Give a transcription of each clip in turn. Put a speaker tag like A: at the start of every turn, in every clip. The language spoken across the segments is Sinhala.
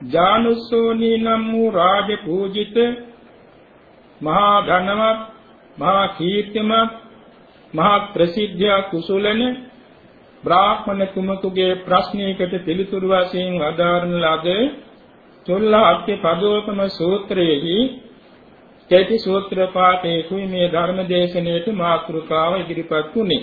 A: ජානුස්සෝනී නම් වූ රාජ පූජිත මහා ධනවත් මහා කීර්තිමත් මහා ප්‍රසිද්ධ කුසලන බ්‍රාහ්මණ කුමකුගේ ප්‍රශ්නයකට පිළිතුරු වශයෙන් වදාරන ලද චොල්ලාක්‍ය පදෝපම සූත්‍රයේහි කේති සූත්‍ර පාඨයේ කුයි මේ ධර්ම දේශනාවට මාතෘකාව ඉදිරිපත් වුනේ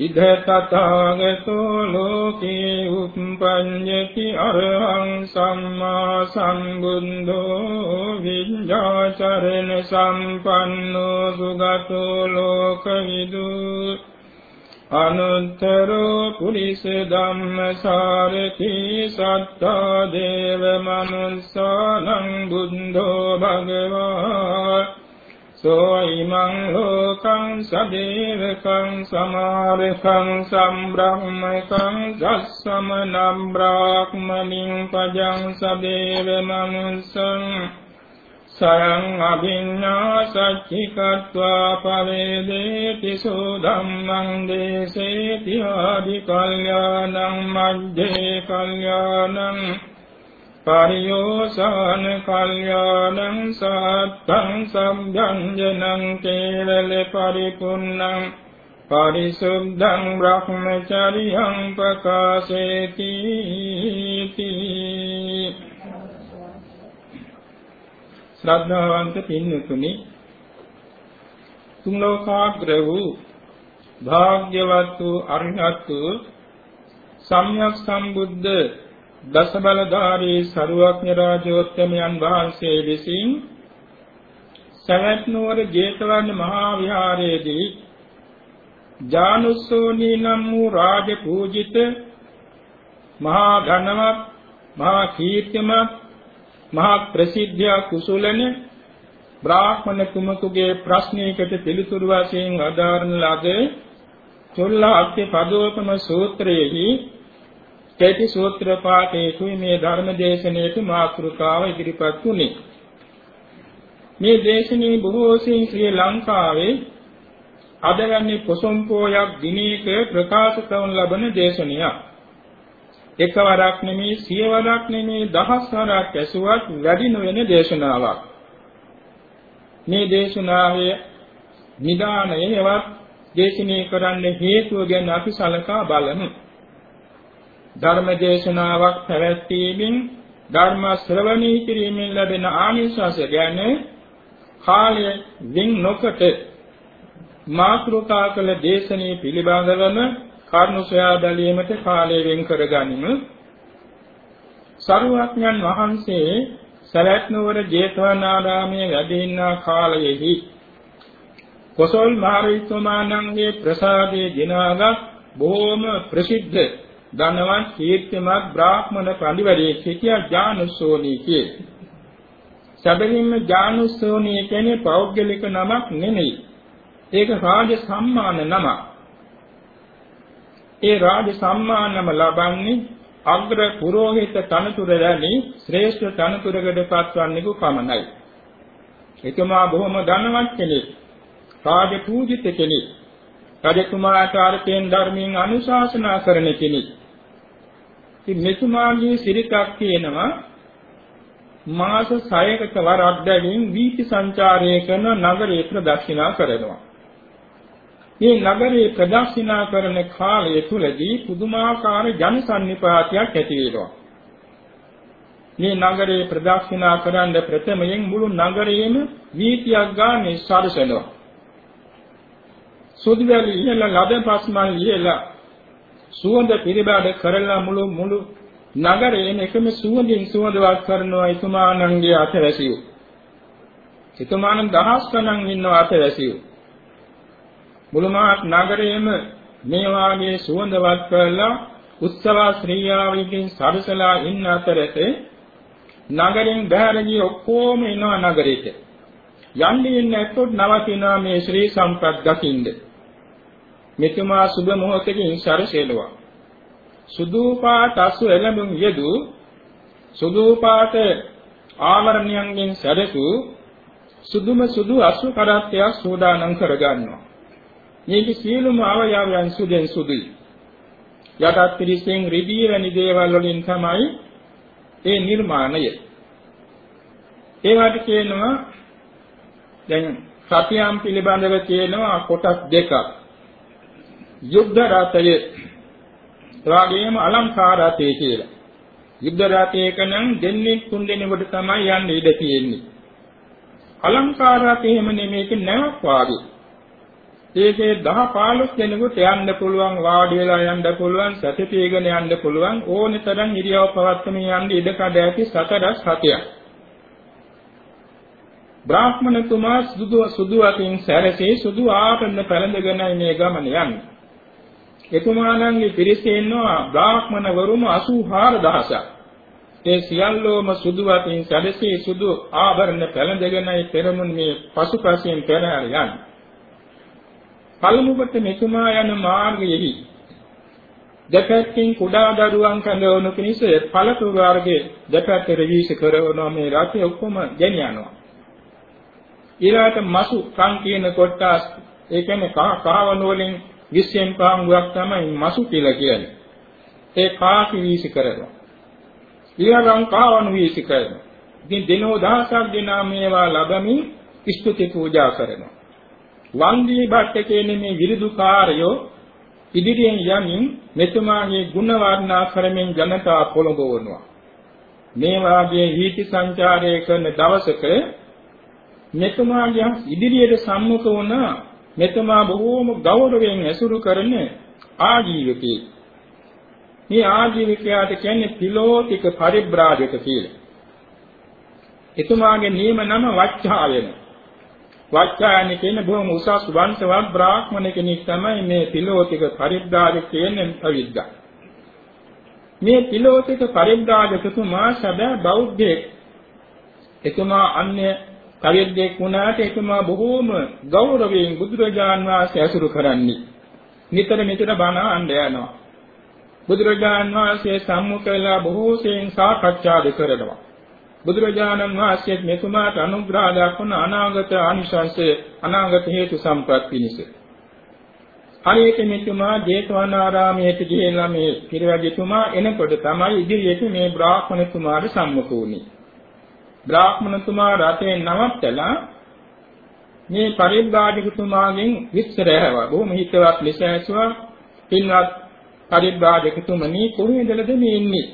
A: ඉද තථාගතෝ ලෝකේ උප්පඤ්ඤති අරහං සම්මා සම්බුද්ධෝ විඤ්ඤාචරණ සම්පන්නෝ සුගතෝ ලෝකවිදු. අනුත්තරෝ පුරිස ධම්මසාරති සත්තා දේව මනුස්සානං බුද්ධෝ භගවා සෝයිමං ලෝකං සදේවකං සමාරකං සම්බ්‍රහ්මකං දස්සමනම් බ්‍රාහ්මනින් පජං සදේව මනුස්සං සයං අභිඤ්ඤා සච්චිකत्वा පවේදේති සෝධම්මං දේසේති ආදි කල්යාණං මජ්ජේ කල්යාණං පරියෝසාන කල්යාණං සත්තං සම්භංජනං කේවල පරිපුන්නං පරිසුද්ධං බ්‍රහ්මචරියං ප්‍රකාශේති ශ්‍රද්ධාවන්ත පින්තුනි තුන් ලෝකාග්‍ර වූ භාග්‍යවත් වූ අරිහත් වූ සම්්‍යක් සම්බුද්ධ දස බලධාරී සරුවක්ඥ රාජෝත්තමයන් වහන්සේ විසින් සවැත් නුවර ජේතවන මහා විහාරයේදී ජානුස්සෝනී නම් වූ රාජ පූජිත මහා ධනවත් මහා කීර්තිමත් මහා ප්‍රසිද්ධ කුසලන බ්‍රාහ්මණ කුමකුගේ ප්‍රශ්නයකට පිළිතුරු වශයෙන් අදාරන ලද චොල්ලාක්‍ය පදෝපම සූත්‍රයේහි කේති සූත්‍ර පාඨයේ කුයි මේ ධර්ම දේශනාවට මාතෘකාව ඉදිරිපත් වුනේ. මේ දේශනේ බොහෝ සෙයින් ශ්‍රී ලංකාවේ අදවන්නේ පොසොම්පෝයක් දිනයක ප්‍රකාශ කරන ලබන දේශනයක්. එකවරක් නෙමේ සියවරක් නෙමේ දහස් වරක් ඇසුවත් වැඩි නොවන දේශනාවක්. මේ දේශනාවේ නිදානයේවත් දේශනේ කරන්න හේතුව ගැන අපි සලකා බලමු. ධර්ම දේශනාවක් පැවැත්වීමෙන් ධර්ම ශ්‍රවණී කිරීමෙන් ලැබෙන ආනිසංස ගැන කාලය වින් නොකොට මාතෘකා කළ දේශනී පිළිබඳවම කරුණු සොයා බැලීමට කාලය වෙන් කරගනිමු. සරුවඥන් වහන්සේ සරත් නුවර ජේතවනාරාමයේ වැඩ ඉන්න කාලයේදී කොසල් මහරිතුමාණන්ගේ ප්‍රසාදයේ දිනාගත් බොහෝම ප්‍රසිද්ධ ධනවත් කීර්තිමත් බ්‍රාහ්මණ පඬිවරයෙක් සිටියා ජානුස්සෝනී කියේ. සැබවින්ම ජානුස්සෝනී කියන්නේ පෞද්ගලික නමක් නෙමෙයි. ඒක රාජ සම්මාන නමක්. ඒ රාජ සම්මානම ලබන්නේ අග්‍ර පුරෝහිත තනතුර වැනි ශ්‍රේෂ්ඨ තනතුරකට පත්වන්නේකු පමණයි. එතුමා බොහොම ධනවත් කෙනෙක්. රාජ පූජිත කෙනෙක්. රජකුමාරට අර්ථයෙන් ධර්මයෙන් අනුශාසනා කරන කෙනෙක්. ඉතින් මෙතුමාගේ සිරිතක් තියෙනවා මාස 6කට වරක් බැගින් වීථි සංචාරය කරන නගරේ ප්‍රදක්ෂිනා කරනවා. මේ නගරේ ප්‍රදක්ෂිනා කරන කාලය තුලදී පුදුමාකාර ජන සන්නිපාතයක් ඇති වෙනවා. මේ නගරේ ප්‍රදක්ෂිනා කරන්න ප්‍රථමයෙන් මුළු නගරයේම වීථියක් ගානේ සරසනවා. සුදුවැලි ඉහළ ලද පස්මල් ඉහළ සුවඳ පිරිබාඩ කරලා මුළු මුළු නගරයේ එකම සුවඳින් සුවඳවත් කරනවා එතුමාණන්ගේ අතවැසියෝ. එතුමාණන් දහස් ගණන් ඉන්නව අතවැසියෝ. මුළුමහත් නගරයේම මේ වාගේ සුවඳවත් කරලා උත්සව ශ්‍රීයාවකින් සරසලා ඉන්න අතරේ නගරෙන් බැහැර ගිය ඔක්කොම එනවා නගරෙට. යන්නේ නැත්තොත් නවතිනවා මේ ශ්‍රී සම්පත් දකින්ද. මෙතුමා සුබ මොහොතකින් සරසෙලුවා. සුදු පාට අසු එළඹුම් යෙදු සුදු පාට ආවරණයන්ගෙන් සැරසු සුදුම සුදු අසු කරත්තයක් සෝදානම් කරගන්නවා. මේකේ සියලුම අවයවයන් සුදෙන් සුදුයි. යටත් පිරිසෙන් රිදී වැනි දේවල් වලින් තමයි ඒ නිර්මාණය. ඒවට කියනවා දැන් සතියම් පිළිබඳව කියනවා කොටස් දෙකක්. යුද්ධ රථය එවාගෙම අලංකාර රථය කියලා. යුද්ධ රථයක නම් දෙන්නේ තුන් දෙනෙකුට තමයි යන්න ඉඩ තියෙන්නේ. අලංකාර රථය එහෙම නෙමේක නැවක් වාගේ. ඒකේ 10 15 දෙනෙකුට යන්න පුළුවන් වාඩි වෙලා යන්න පුළුවන් සැතපීගෙන යන්න පුළුවන් ඕනේ තරම් ඉරියව් පවත්වමින් යන්න ඉඩ කඩ ඇති සතරස් හතයක්. බ්‍රාහ්මණතුමා සුදු සුදු අතින් සැරසේ සුදු ආභරණ පැළඳගෙන මේ ගමන යන්නේ. එතුමාණන්ගේ පිරිසේ ඉන්නවා බ්‍රාහ්මණ වරුම 84000ක්. ඒ සියල්ලෝම සුදු අතින් සැරසේ සුදු ආභරණ පැළඳගෙනයි පෙරමුණ මේ පසුපසින් පෙරහැර යන්නේ. පළමුවට මෙතුමා යන මාර්ගයෙහි දෙපැත්තෙන් කුඩා දරුවන් කඳවනු පිණිස පළතු වර්ගයේ දෙපැත්තට වීස කරනවා මේ රථය ඔක්කොම ගෙනියනවා. ඊළාට මසු කන් කියන කොටස් ඒ කියන්නේ කහවණු වලින් විශ්යෙන් පාංගුවක් තමයි මසු කියලා කියන්නේ. ඒ කාසි වීසි කරනවා. ඊළඟ කාවණු වීසි කරනවා. ඉතින් දිනෝ දහසක් දෙනා මේවා ලැබමින් ස්තුති පූජා කරනවා. වන්දී භට්ට කියන්නේ මේ විරුදුකාරයෝ ඉදිරියෙන් යමින් මෙතුමාගේ ගුණ වර්ණනා කරමින් ජනතා පොළඹවනවා. මේ වාගේ වීති සංචාරය කරන දවසක මෙතුමාගේ ඉදිරියට සම්මුඛ වුණ මෙතුමා බොහෝම ගෞරවයෙන් ඇසුරු කරන ආජීවකේ. මේ ආජීවකයාට කියන්නේ පිලෝතික පරිබ්‍රාජක කියලා. එතුමාගේ නියම නම වච්ඡායන. වච්ඡායන කියන්නේ බොහොම උසස් වංශවත් බ්‍රාහ්මණ කෙනෙක් තමයි මේ පිලෝතික පරිබ්‍රාජක කියන්නේ පවිද්දා. මේ පිලෝතික පරිබ්‍රාජකතුමා සැබෑ බෞද්ධයෙක්. එතුමා අන්‍ය කවියෙක් වුණාට එතුමා බොහෝම ගෞරවයෙන් බුදුරජාන් වහන්සේ ඇසුරු කරන්නේ. නිතර නිතර බණ අඬ යනවා. බුදුරජාන් වහන්සේ සම්මුඛ වෙලා බොහෝ සෙයින් සාකච්ඡාද කරනවා. බුදුරජාණන් වහන්සේ මෙතුමාට අනුග්‍රහ දක්වන අනාගත ආනිශංසය අනාගත හේතු සම්පත් පිණිස. හරියට මෙතුමා ජේතවනාරාමයට ගිහිල්ලා මේ පිරිවැජිතුමා එනකොට තමයි ඉදිරියට මේ බ්‍රාහ්මණතුමාට සම්මුඛ වුණේ. බ්‍රාහ්මණතුමා රතෙන් නවත්තලා මේ පරිබ්‍රාජකතුමාගෙන් විස්තර ඇහුවා. බොහොම හිතවත් ලෙස ඇසුවා. පින්වත් පරිබ්‍රාජකතුමනි කොහේදලද මේ ඉන්නේ?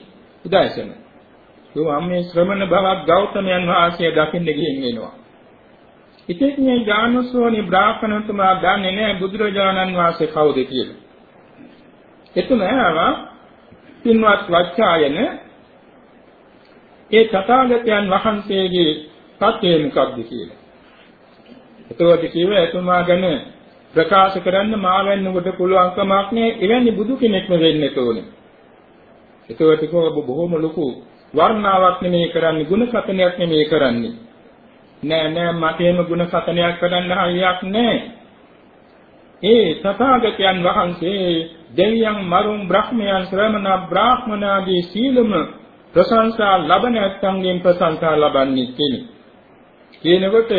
A: උදෑසන. ඒ මේ ශ්‍රමණ බවක් ගෞතමයන් වහන්සේ දකින්න ගිහින් එනවා. ඉතින් මේ ඥානසෝනි බ්‍රාහ්මණතුමා දන්නේ නැහැ බුදුරජාණන් වහන්සේ කවුද කියලා. එතුමා පින්වත් වච්චායන ඒ තථාගතයන් වහන්සේගේ සත්‍යය මොකක්ද කියලා. එතකොට කිව්ව එතුමා ගැන ප්‍රකාශ කරන්න මා වෙන්නකොට පුළුවන් කමක් නෑ එවැනි බුදු කෙනෙක්ම වෙන්න ඕනේ. එතකොට කොහොම බොහොම ලොකු වර්ණාවක් නෙමෙයි කරන්නේ ගුණ කතනයක් නෙමෙයි කරන්නේ. නෑ නෑ මට එහෙම ගුණ කතනයක් කරන්න හරියක් නෑ. ඒ තථාගතයන් වහන්සේ දෙවියන් මරුන් බ්‍රහ්මයන් ශ්‍රමණ බ්‍රාහ්මනාදී සීලම ප්‍රශංසා ලබන ඇත්තන්ගෙන් ප්‍රශංසා ලබන්නේ කෙනෙක්. කියනකොට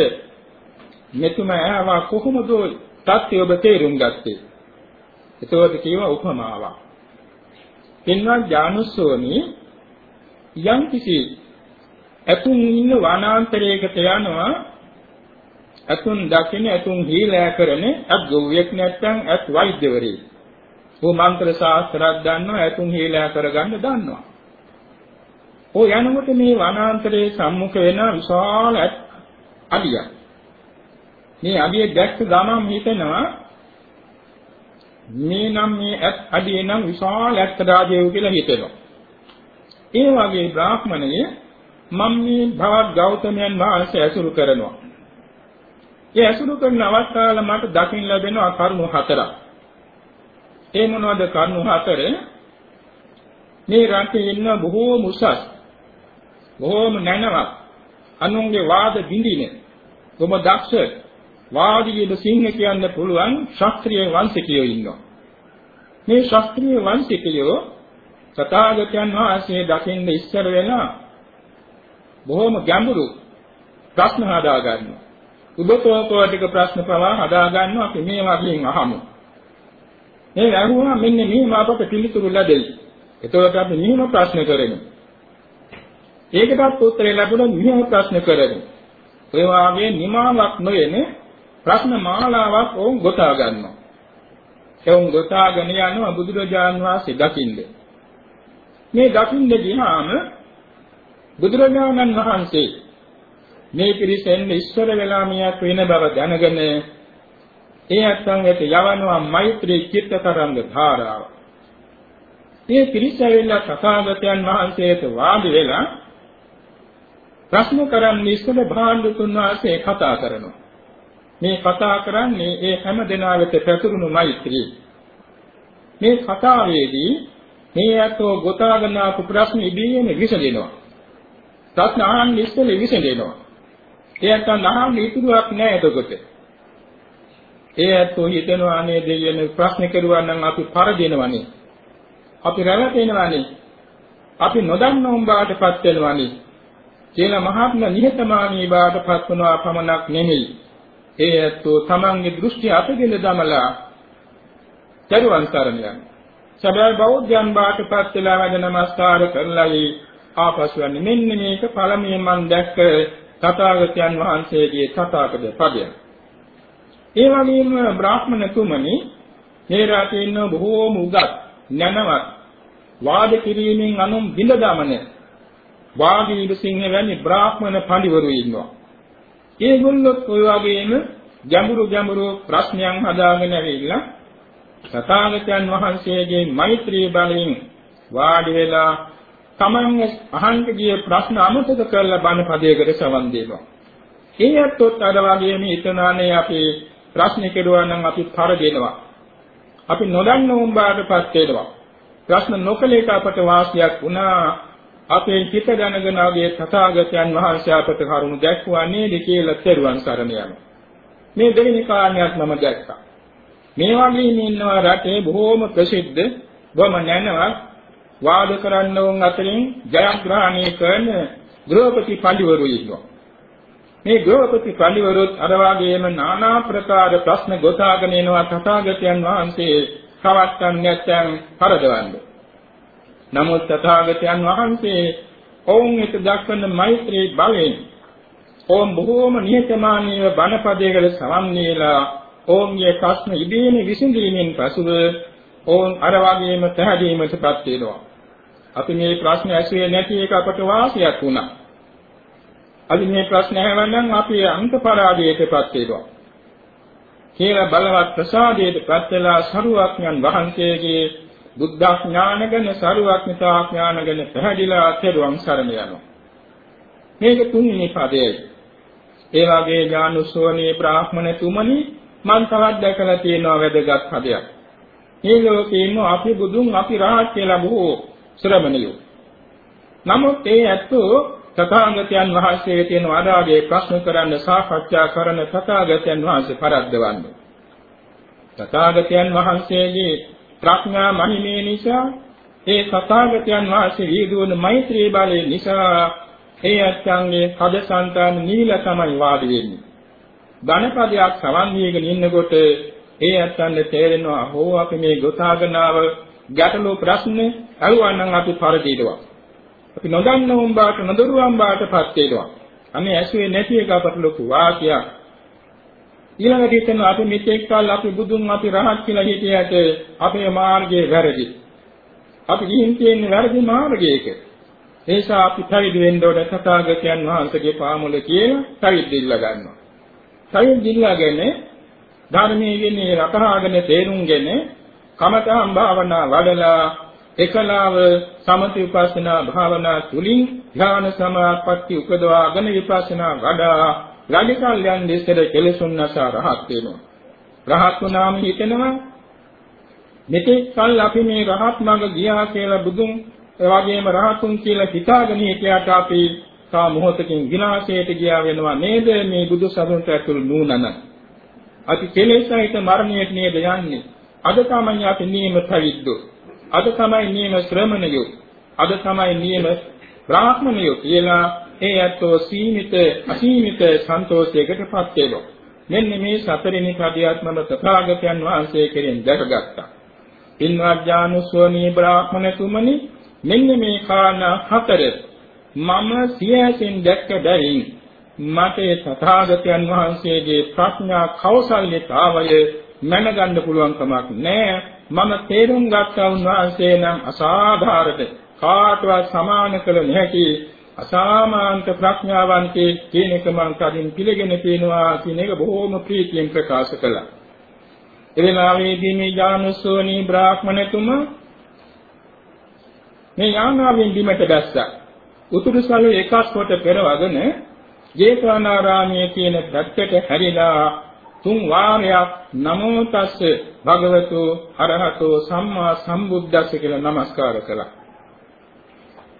A: මෙතුම ඇහවා කොහොමද තත්ත්වය ඔබ තේරුම් ගත්තේ? එතකොට කියවා උපමාවක්. පින්වත් ජානුස්සෝනි යම් කිසි ඇතුන් ඉන්න වනාන්තරයකට යනවා ඇතුන් දකින්න ඇතුන් හීලෑ කරන අත් ගොවියෙක් නැත්නම් අත් වෛද්‍යවරයෙක්. ਉਹ මන්ත්‍ර ශාස්ත්‍රයක් දන්නවා ඇතුන් හීලෑ කරගන්න දන්නවා. ඔය යනකොට මේ වනාන්තරයේ සම්මුඛ වෙන විශාල අඩියක්. මේ අඩිය දැක්ක ගමන් හිතෙනවා මේ නම් මේ අඩිය නම් විශාල ඇත්ත රාජයෝ කියලා හිතෙනවා. ඒ වගේ බ්‍රාහ්මණය මම මේ භවත් ගෞතමයන් වහන්සේ ඇසුරු කරනවා. ඒ ඇසුරු කරන අවස්ථාවල මට දකින්න ලැබෙනවා කරුණු හතරක්. ඒ මොනවද කරුණු හතර? මේ රටේ ඉන්න බොහෝම උසස් බොහෝම නැනවත් අනුන්ගේ වාද බිඳින කොම දක්ෂ වාදීයද සිංහ කියන්න පුළුවන් ශාස්ත්‍රීය වංශිකයෝ ඉන්නවා. මේ ශාස්ත්‍රීය වංශිකයෝ තථාගතයන් වහන්සේ දකින්න ඉස්සර වෙලා බොහොම ගැඹුරු ප්‍රශ්න හදා ගන්නවා. උබතෝකෝටික ප්‍රශ්න පවා හදා ගන්නවා අපි මේ වගේ අහමු. මේ ඇහුවා මෙන්න මේ මාපට පිළිතුරු ලැබෙයි. එතකොට අපි මෙහෙම ප්‍රශ්න කරමු. ඒකටත් උත්තරය ලැබුණොත් මෙහෙම ප්‍රශ්න කරමු. ඒ වාගේ නිමාවක් නොයන ප්‍රශ්න මාලාවක් වුන් ගොතා ගන්නවා. එවුන් ගොතාගෙන යනවා බුදුරජාන් වහන්සේ දකින්න. මේ දකින්න ගියාම බුදුරජාණන් වහන්සේ මේ පිරිසෙන් ඉස්සර වෙලා මියක් වෙන බව දැනගෙන ඒ අත්ංගයට යවනවා මෛත්‍රී චිත්ත තරංග ධාරාව. මේ පිරිස ඇවිල්ලා තථාගතයන් වහන්සේට වාඩි වෙලා ප්‍රශ්න කරන්නේ ඉස්සර භාණ්ඩතුන් වහන්සේ කතා කරනවා. මේ කතා කරන්නේ ඒ හැම දෙනා වෙත පැතුරුණු මෛත්‍රී. මේ කතාවේදී මේ අතෝ ගොතාගෙන ආපු ප්‍රශ්න ඉබේම විසඳෙනවා. ප්‍රශ්න අහන්නේ ඉස්සෙල්ලා විසඳෙනවා. ඒ අතන අහන්නේ ඉතුරුවක් නෑ එතකොට. ඒ අතෝ හිතනවා අනේ දෙවියන් ප්‍රශ්න කරුවා නම් අපි පරදිනවනේ. අපි රැවටෙනවනේ. අපි නොදන්න උඹාටපත් වෙනවනේ. කියලා මහත්ම නිහතමානී බාටපත් වනවා පමණක් නෙමෙයි. ඒ ඇත්තෝ තමන්ගේ දෘෂ්ටි අතගෙන දමලා චරුවන් සරණ යන. සබෑ බෞද්ධයන් බාටපත් වෙලා වැඩ නමස්කාර කරලායි ආපසු යන්නේ. මෙන්න මේක පළමුවෙන් මම දැක්ක තථාගතයන් වහන්සේගේ තථාගත පදය. ඒ වගේම බ්‍රාහ්මණ තුමනි මේ රටේ ඉන්න බොහෝම උගත් නැනවත් වාද කිරීමෙන් අනුම් බිඳ දමන වාගීව සිංහ වැනි බ්‍රාහ්මණ පඬිවරු ඉන්නවා. ඒගොල්ලොත් ඔය වගේම ගැඹුරු ගැඹුරු ප්‍රශ්නයන් හදාගෙන ඇවිල්ලා සතාගතයන් වහන්සේගේ මෛත්‍රී බලයෙන් වාඩි වෙලා තමන් අහන්න ගිය ප්‍රශ්න අමතක කරලා බණ පදයකට සවන් දෙනවා. ඒ ඇත්තොත් අර වගේම හිතනානේ අපි ප්‍රශ්න කෙරුවා නම් අපි පරදෙනවා. අපි නොදන්න උඹාටපත් වෙනවා. ප්‍රශ්න නොකලේක අපට වාසියක් වුණා. අපේ චිත දැනගෙන ආගේ තථාගතයන් වහන්සේ අපට කරුණ දැක්වුවා නේද කියලා තෙරුවන් සරණ යනවා. මේ දෙවෙනි කාරණයක් මම දැක්කා. මේ වගේ ඉන්නවා රටේ බොහෝම ප්‍රසිද්ධ බොම නැනවත් වාද කරන්නවුන් අතරින් ජයග්‍රහණය කරන ගෘහපති පඬිවරු ඉන්නවා. මේ ගෘහපති පඬිවරුත් අර වගේම নানা ප්‍රකාර ප්‍රශ්න ගොතාගෙන එනවා තථාගතයන් වහන්සේ කවත්තන් නැත්නම් පරදවන්නේ. නමුත් තථාගතයන් වහන්සේ ඔවුන් වෙත දක්වන මෛත්‍රී බලයෙන් ඔවුන් බොහෝම නිහතමානීව බණපදයකට සමන් දීලා ඔවුන්ගේ ප්‍රශ්න ඉබේම විසඳීමෙන් පසුව ඔවුන් අර වගේම පැහැදීමටපත් වෙනවා. අපි මේ ප්‍රශ්න ඇසුවේ නැති එක අපට වාසියක් වුණා. අපි මේ ප්‍රශ්න ඇහුවනම් අපි අන්ත පරාජයටපත් වෙනවා. කියලා බලවත් ප්‍රසාදයටපත් වෙලා සරුවක්ඥන් වහන්සේගේ බුද්ධ ඥාන ගැන සරුවක්ඥතා ඥාන ගැන පැහැදිලා තෙරුවන් සරණ යනවා. මේක තුන්වෙනි පදයයි. ඒ වගේ ඥානුසෝනී බ්‍රාහ්මණ තුමනි මම තවත් දැකලා තියෙනවා වැදගත් පදයක්. මේ ලෝකේ ඉන්න අපි බුදුන් අපි රහත් කියලා බොහෝ ශ්‍රමණයෝ. නමුත් ඒ ඇත්තෝ තථාගතයන් වහන්සේ තියෙන වදාගේ ප්‍රශ්න කරන්න සාකච්ඡා කරන තථාගතයන් වහන්සේ පරද්දවන්නේ. තථාගතයන් වහන්සේගේ ප්‍රඥා මහිමේ නිසා ඒ තථාගතයන් වහන්සේ වීදුවන මෛත්‍රී බලය නිසා ඒ අත්ංගේ හදසන්තාන නීල තමයි වාඩි වෙන්නේ. ධනපදයක් සවන් දීගෙන ඉන්නකොට ඒ අත්ංගේ තේරෙනවා හෝ අපි මේ ගොතාගනාව ගැටලු ප්‍රශ්න අහුවා නම් අපි පරිදිනවා. අපි නොදන්න උඹාට නොදරුවන් බාටපත් වෙනවා. අනේ ඇසුවේ නැති එක අපට ලොකු වාසියක්. ඊළඟට හිතන අපි මෙතෙක් කල් අපි බුදුන් අපි රහත් කියලා හිටියට අපේ මාර්ගයේ වැරදි. අපි ගිහින් තියෙන්නේ වැරදි මාර්ගයක. ඒ නිසා අපි පැවිදි වෙන්න ඕන තථාගතයන් වහන්සේගේ පාමුල කියලා පැවිදි ඉල්ල ගන්නවා. පැවිදි ඉල්ලගෙන ධර්මයේ ඉන්නේ රකහාගෙන තේරුම්ගෙන කමතහම් භාවනා වඩලා එකලාව සමථ විපස්සනා භාවනා තුලින් ඥාන සමාපatti උපදවාගෙන විපස්සනා වඩා රාජකල්යන් දෙසර කෙලසුන් නැසා රහත් වෙනවා. රහත් වුණාම හිතෙනවා මෙතෙක් කල් අපි මේ රහත් මඟ ගියා කියලා බුදුන් එවාගෙම රහතුන් කියලා හිතාගෙන හිටියට අපි තා මොහොතකින් විනාශයට ගියා වෙනවා නේද මේ බුදු සසුනට ඇතුළු නුනන. අපි කෙලෙසයිත මරණයට නේද යන්නේ. අද තමයි අපි නියම පැවිද්දෝ. අද තමයි නියම ශ්‍රමණයෝ. අද තමයි නියම බ්‍රාහ්මණයෝ කියලා ඒ ඇත්තෝ සීමිත අසීමිත සන්තෝෂයකටපත් වෙනවා. මෙන්න මේ සතරෙනි කඩියාත්මම තථාගතයන් වහන්සේ කෙරෙන් දැකගත්තා. ඉන්වර්ජානුසෝනී බ්‍රාහ්මණතුමනි මෙන්න මේ කාරණා හතර මම සියැසින් දැක්ක බැවින් මට තථාගතයන් වහන්සේගේ ප්‍රඥා කෞසල්‍යතාවය මැනගන්න පුළුවන් කමක් නැහැ මම තේරුම් ගත්තා උන්වහන්සේ නම් අසාධාරණ කාටවත් සමාන කළ නොහැකි අසාමාන්ත ප්‍රඥාවන්තේ කියන එක මම කලින් පිළිගෙන තියෙනවා කියන එක බොහෝම ප්‍රීතියෙන් ප්‍රකාශ කළා එවෙලාවේදී මේ ඥානසෝනී බ්‍රාහ්මණතුමා මේ යානාවෙන් බිමට දැස්සා. උතුරු සළුව එකක් කොට පෙරවගෙන ජේතවනාරාමයේ තියෙන පැත්තට හැරිලා තුන් වාරයක් නමෝ තස්ස භගවතු අරහතෝ සම්මා සම්බුද්දස්ස කියලා নমස්කාර කළා.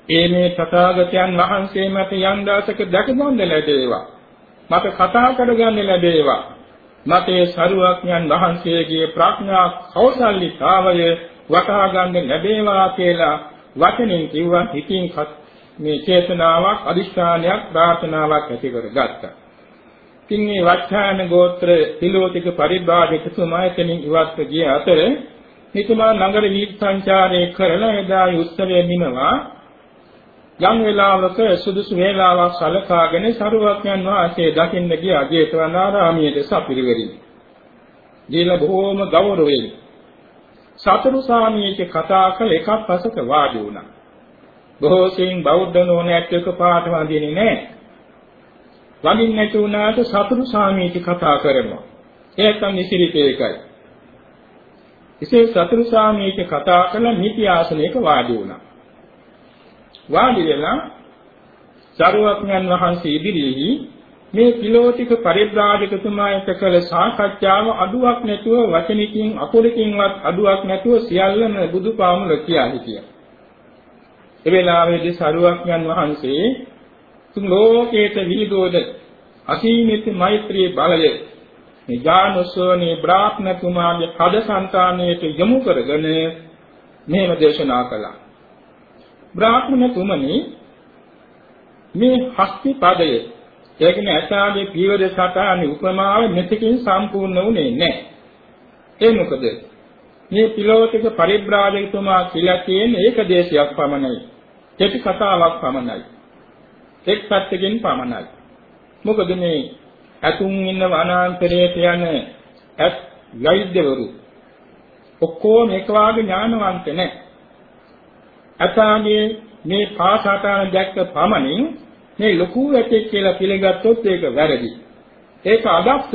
A: ඒ මේ තථාගතයන් වහන්සේ මත යම් දාසක දැක ගන්න ලැබේවා. මට කතා කරගන්න ලැබේවා. මතේ සරුවක්ඥන් වහන්සේගේ ප්‍රඥා කෞසල්‍යතාවය වටහා ගන්න ලැබේවා කියලා වචනෙන් කිව්වා හිතින් මේ චේතනාවක් අදිෂ්ඨානයක් ප්‍රාර්ථනාවක් ඇති කරගත්තා. ඉතින් මේ වච්ඡාන ගෝත්‍ර පිලෝතික පරිබ්‍රාජකතුමා එතනින් ඉවත්ව ගිය අතර හිතුමා නගර වීථි සංචාරය කරලා එදා උත්සවය නිමවා යම් වේලාවක සුදුසු වේලාවක් සලකාගෙන සරුවක්යන් වහන්සේ දකින්න ගියා ජේතවනාරාමයේ සපිරිවරින්. දීලා බොහෝම ගෞරවයෙන් සතරු සාමියේක කතා කළ එකක් පසක වාඩි වුණා. බොහෝ සෙයින් බෞද්ධ නෝනෑත් එක්ක පාට වඳින්නේ නැහැ. වඳින්න නැති වුණාට සතරු සාමියේක කතා කරනවා. ඒකම නිසිරිතේකයි. ඉසේ සතරු සාමියේක කතා කළ නිති ආසනයක වාඩි වුණා. වාඩි වෙලා සරුවක්ඥන් වහන්සේ ඉදිරියේ මේ පිලෝතික පරිබ්‍රාජකතුමාට කළ සාකච්ඡාව අඩුවක් නැතුව වචනකින් අකුරකින්වත් අඩුවක් නැතුව සියල්ලම බුදුපාමුල කියා හිටියා. ඒ වෙලාවේදී සරුවක්ඥන් වහන්සේ තුන් ලෝකේත විහිදුවද අසීමිත මෛත්‍රී බලය නිජානුසෝනී බ්‍රාහ්මණතුමාගේ පද సంతානයට යොමු කරගෙන මෙහෙම දේශනා කළා. බ්‍රාහ්මණ තුමනි මේ හස්ති පදය ඒ කියන්නේ ඇතාගේ පීවර සටහනේ උපමාව මෙතකින් සම්පූර්ණ වුණේ නැහැ. ඒ මොකද? මේ පිලෝතික පරිබ්‍රාජකතුමා කියලා කියන්නේ ඒක දේශයක් පමණයි. කෙටි කතාවක් පමණයි. එක් පැත්තකින් පමණයි. මොකද මේ ඇතුන් ඉන්න වනාන්තරයේ යන ඇත් වෛද්‍යවරු ඔක්කොම එක වාගේ ඥානවන්ත නැහැ. අතාගේ මේ පාසාටාන දැක්ක පමණින් මේ ලොකු ඇතෙක් කියලා පිළිගත්තොත් ඒක වැරදි. ඒක අදක්ෂ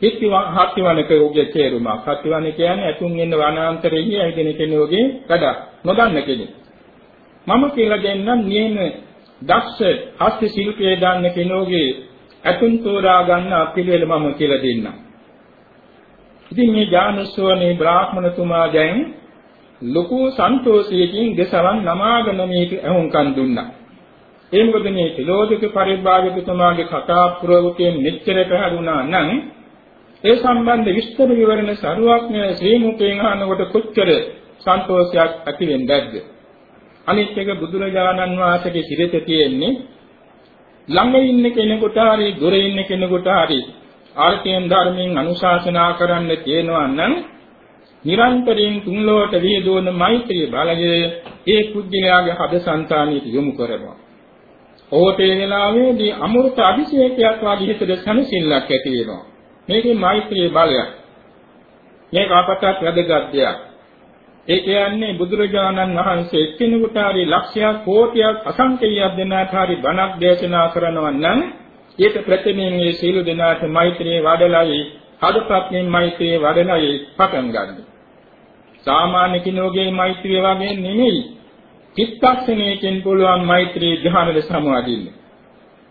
A: හිත්තිවන් හත්තිවනක උගේ තේරුමක්. හත්තිවන කියන්නේ ඇතුන් ඉන්න වනාන්තරයේ ඇවිදින කෙනෙකුගේ වැඩ නොදන්න කෙනෙක්. මම කියලා දෙන්නම් නියම දක්ෂ හස්ත ශිල්පයේ දාන්න කෙනෙකුගේ ඇතුන් තෝරා ගන්න පිළිවෙල මම කියලා දෙන්නම්. ඉතින් මේ ඥානසෝනේ බ්‍රාහ්මණතුමා දැන් ලොකු සන්තෝෂයකින් දසවන් නමාගෙන මේක අහුම්කන් දුන්නා. ඒ මොකද මේ තිලෝදික පරිභාගිකතුමාගේ කතා පුරවකෙන් මෙච්චර පැහැදුනා නම් ඒ සම්බන්ධ විස්තර විවරණ සරුවක්ඥ ශ්‍රී මුඛයෙන් අහනකොට කොච්චර සන්තෝෂයක් ඇති වෙන්නේද? අනිත් එක බුදුරජාණන් වහන්සේගේ සිරිත තියෙන්නේ ළඟ ඉන්න කෙනෙකුට හරි දුර ඉන්න කෙනෙකුට හරි ආර්ථික ධර්මයෙන් අනුශාසනා කරන්න තියෙනවා නම් නිරන්තරයෙන් තුන්ලොවට වියදෝන මෛත්‍රී බලය ඒ කුජලයාගේ හද සංතානියට යොමු කරනවා. ඔහුට ඒ වෙලාවේදී අමෘත අභිෂේකයක් වගේ හිතට සනසිල්ලක් ඇති වෙනවා. මේකේ මෛත්‍රී බලයක්. මේක අපටත් වැදගත් දෙයක්. ඒ කියන්නේ බුදුරජාණන් වහන්සේ එක්කෙනෙකුට හරි ලක්ෂයක් කෝටියක් අසංකේයයක් දෙනාට හරි බණක් දේශනා කරනවා නම් ඒක ප්‍රතිමයෙන් මේ සීල දෙනාට මෛත්‍රී වඩලායි හදපත්ෙන් මෛත්‍රී වඩලායි පටන් ගන්නවා. සාමාන්‍ය කෙනෙකුගේ මෛත්‍රිය වගේ නෙමෙයි. චිත්තක්ෂණයකින් පුළුවන් මෛත්‍රී ධ්‍යානෙ සමවදින්න.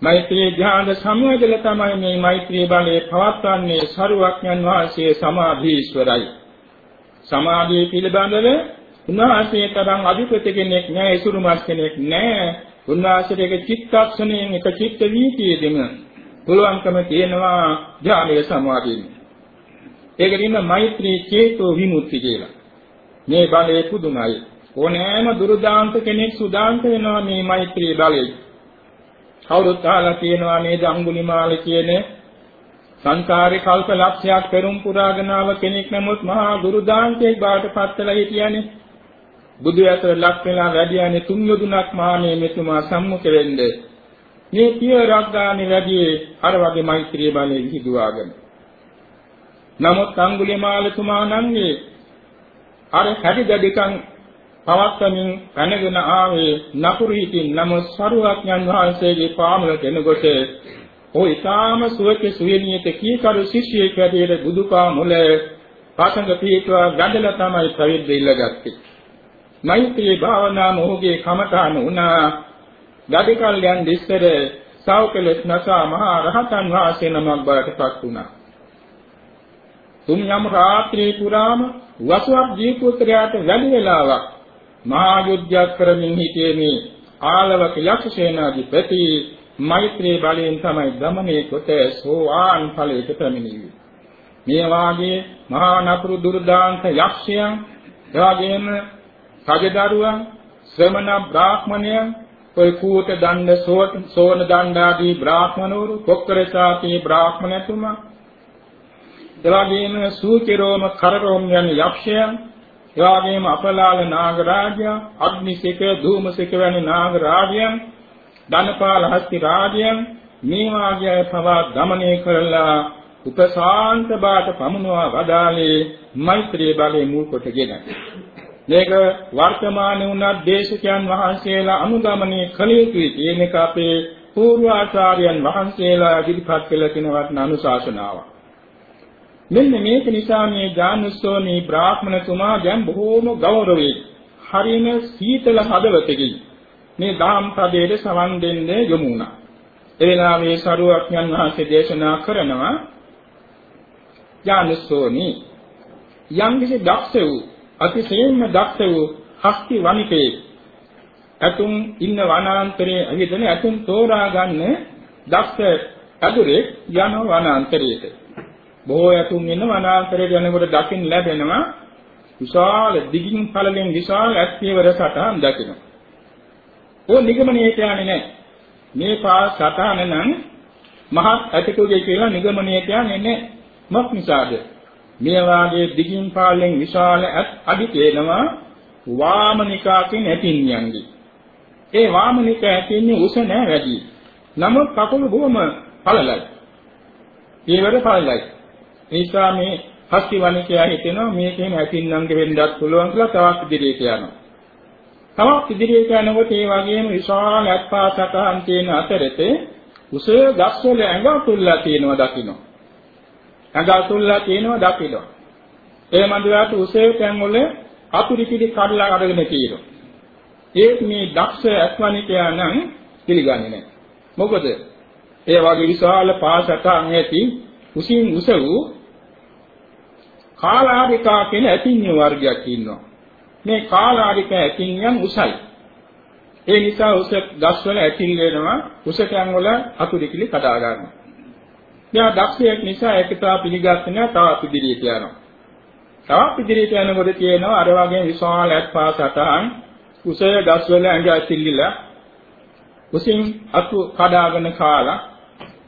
A: මෛත්‍රී ධ්‍යාන සමවදල තමයි මේ මෛත්‍රී බලය පවත්වන්නේ සරුවක්ඥන් වහන්සේ සමාධීශ්වරයි. සමාධිය පිළිබඳව උන්වහන්සේ තරම් අධිපති කෙනෙක් නෑ, ඉසුරුමස් කෙනෙක් නෑ. උන්වහන්සේගේ චිත්තක්ෂණයෙන් එක චිත්ත වීතියෙදීම පුළුවන්කම තියෙනවා ධ්‍යානය සමාදින්න. ඒකකින්ම මෛත්‍රී චේතෝ විමුක්ති කියලා. මේ බලය පුදුමයි. ඕනෑම දුර්දාන්ත කෙනෙක් සුදාන්ත වෙනවා මේ මෛත්‍රී බලයෙන්. කවුරුත් අහලා තියෙනවා නේද අඟුලිමාල කියන සංසාරේ කල්ප ලක්ෂයක් පෙරම් පුරාගෙන ආව කෙනෙක් නමුත් මහා දුර්දාන්තයෙක් බවට පත්වලා හිටියානේ. බුදු ඇතර ලක් වෙලා වැඩියන්නේ තුන් යොදුනක් මානේ මෙතුමා සම්මුඛ වෙන්නේ. මේ පියවරක් ගානේ වැඩි අර වගේ මෛත්‍රී බලය විහිදුවාගෙන. නමුත් අඟුලිමාලතුමා නංගේ අර හැටි දෙඩිකන් පවත්වමින් පැනගෙන ආවේ නපුරු හිතින් නම සරුවඥන් වහන්සේගේ පාමුල දෙනකොට ਉਹ ඊටාම සුවක සුවේනියට කීකරු ශිෂ්‍යයෙක් වැඩියට බුදුපාමුල පාසංග පිටුවා ගඳලා තමයි ප්‍රවිද්ද ඉල්ලගත්තේ. මෛත්‍රී භාවනා මොහුගේ කමඨාන වුණා. ගඩිකල්යන් දිස්සර සෞකලස් නසා මහා රහතන් වහන්සේ නමක් බවට පත් වුණා. තුන් යම් රාත්‍රී පුරාම වසුවක් දීපුත්‍රයාට වැඩි වෙලාවක් මහා යුද්ධයක් කරමින් හිටියේ මේ ආලවක යක්ෂ සේනාධිපති මෛත්‍රී බලයෙන් තමයි දමනයේ කොට සෝවාන් ඵලයට පැමිණෙන්නේ. මේ වාගේ මහා නපුරු දුර්දාන්ත යක්ෂයන් එවාගෙම රජදරුවන් ශ්‍රමණ බ්‍රාහ්මණයන් ඔය කූට දණ්ඩ සෝන දණ්ඩ ආදී බ්‍රාහ්මණවරු කොක්කරසාති බ්‍රාහ්මණතුමා එවාගේම සූතිරෝම කරරෝම යන යක්ෂයන් එවාගේම අපලාල නාග රාජයා අග්නිසික ධූමසික වැනි නාග රාජයන් ධනපාල හස්ති රාජයන් මේ වාග්යය පවා ගමනය කරලා උපසාන්ත බාට පමුණවා වදාලේ මෛත්‍රී බලේ මුල් කොටගෙන. මේක වර්තමාන වුණත් දේශකයන් වහන්සේලා අනුගමනය කළ යුතුයි කියන එක අපේ පූර්වාචාර්යයන් වහන්සේලා ඉදිරිපත් කළ කෙනවත් අනුශාසනාවක් මෙන්න මේක නිසා මේ ජානුස්සෝනී බ්‍රාහ්මණතුමා දැන් බොහෝම ගෞරවයෙන් හරින සීතල හදවතකින් මේ ධම්ම පදයේ සවන් දෙන්නේ යොමු වුණා. ඒ වෙලාවේ සරුවක්ඥන් වහන්සේ දේශනා කරනවා ජානුස්සෝනී යම් කිසි දක්ෂ වූ අතිශයින්ම දක්ෂ වූ හස්ති වනිකේ ඇතුම් ඉන්න වනාන්තරයේ ඇවිදෙන ඇතුම් තෝරා ගන්න දක්ෂ අදුරේ යන වනාන්තරයට බොහෝ යතුන් ඉන්න වනාන්තරයට යනකොට දකින්න ලැබෙනවා විශාල දිගින් පළලෙන් විශාල ඇස්තිවර සටහන් දකිනවා. ඕ නිගමනයට යන්නේ නැහැ. මේ පා සටහන නම් මහත් ඇතිකුගේ කියලා නිගමනයට යන්නේ නැහැ. මොක් නිසාද? මේ වාගේ දිගින් පළලෙන් විශාල ඇත් අඩි තේනවා වාමනිකාකින් ඇතින්යන්ගේ. ඒ වාමනික ඇතින්නේ උස නැහැ වැඩි. නමුත් කකුල බොහොම පළලයි. ඊවර පළලයි. නිසා මේ හස්ති වණිකයා හිතෙනවා මේකෙන් ඇතින්නම් වෙන්නත් පුළුවන් කියලා තවත් ඉදිරියට යනවා. තවත් ඉදිරියට යනකොට ඒ වගේම විශාල අත්පා සතහන් තියෙන අතරේ උස ගස්වල ඇඟ තුල්ලා තියෙනවා දකින්න. ඇඟ තුල්ලා තියෙනවා දකින්න. ඒ මන්දිරාට උසේ තැන් වල අතුරු පිටි කඩලා අරගෙන තියෙනවා. ඒත් මේ දක්ෂ අත්වණිකයා නම් පිළිගන්නේ නැහැ. මොකද ඒ වගේ විශාල පාසටන් ඇති උසින් උස වූ කාලාරිකා කියන ඇතින්‍ය වර්ගයක් ඉන්නවා. මේ කාලාරික ඇතින්යන් උසයි. ඒ නිසා උස ගස්වල ඇතින් වෙනවා උසකයන් වල අතුරුකිලි කඩා ගන්නවා. මෙයා දක්ෂයෙක් නිසා ඒකතා පිළිගත්තේ නැහැ තවත් ඉදිරියට යනවා. තවත් ඉදිරියට යනකොට තියෙනවා අර වගේ විශාල ඇත්පාසටහන් උසය ගස්වල ඇඟ ඇතිල්ලිලා උසින් අතු කඩාගෙන කාලා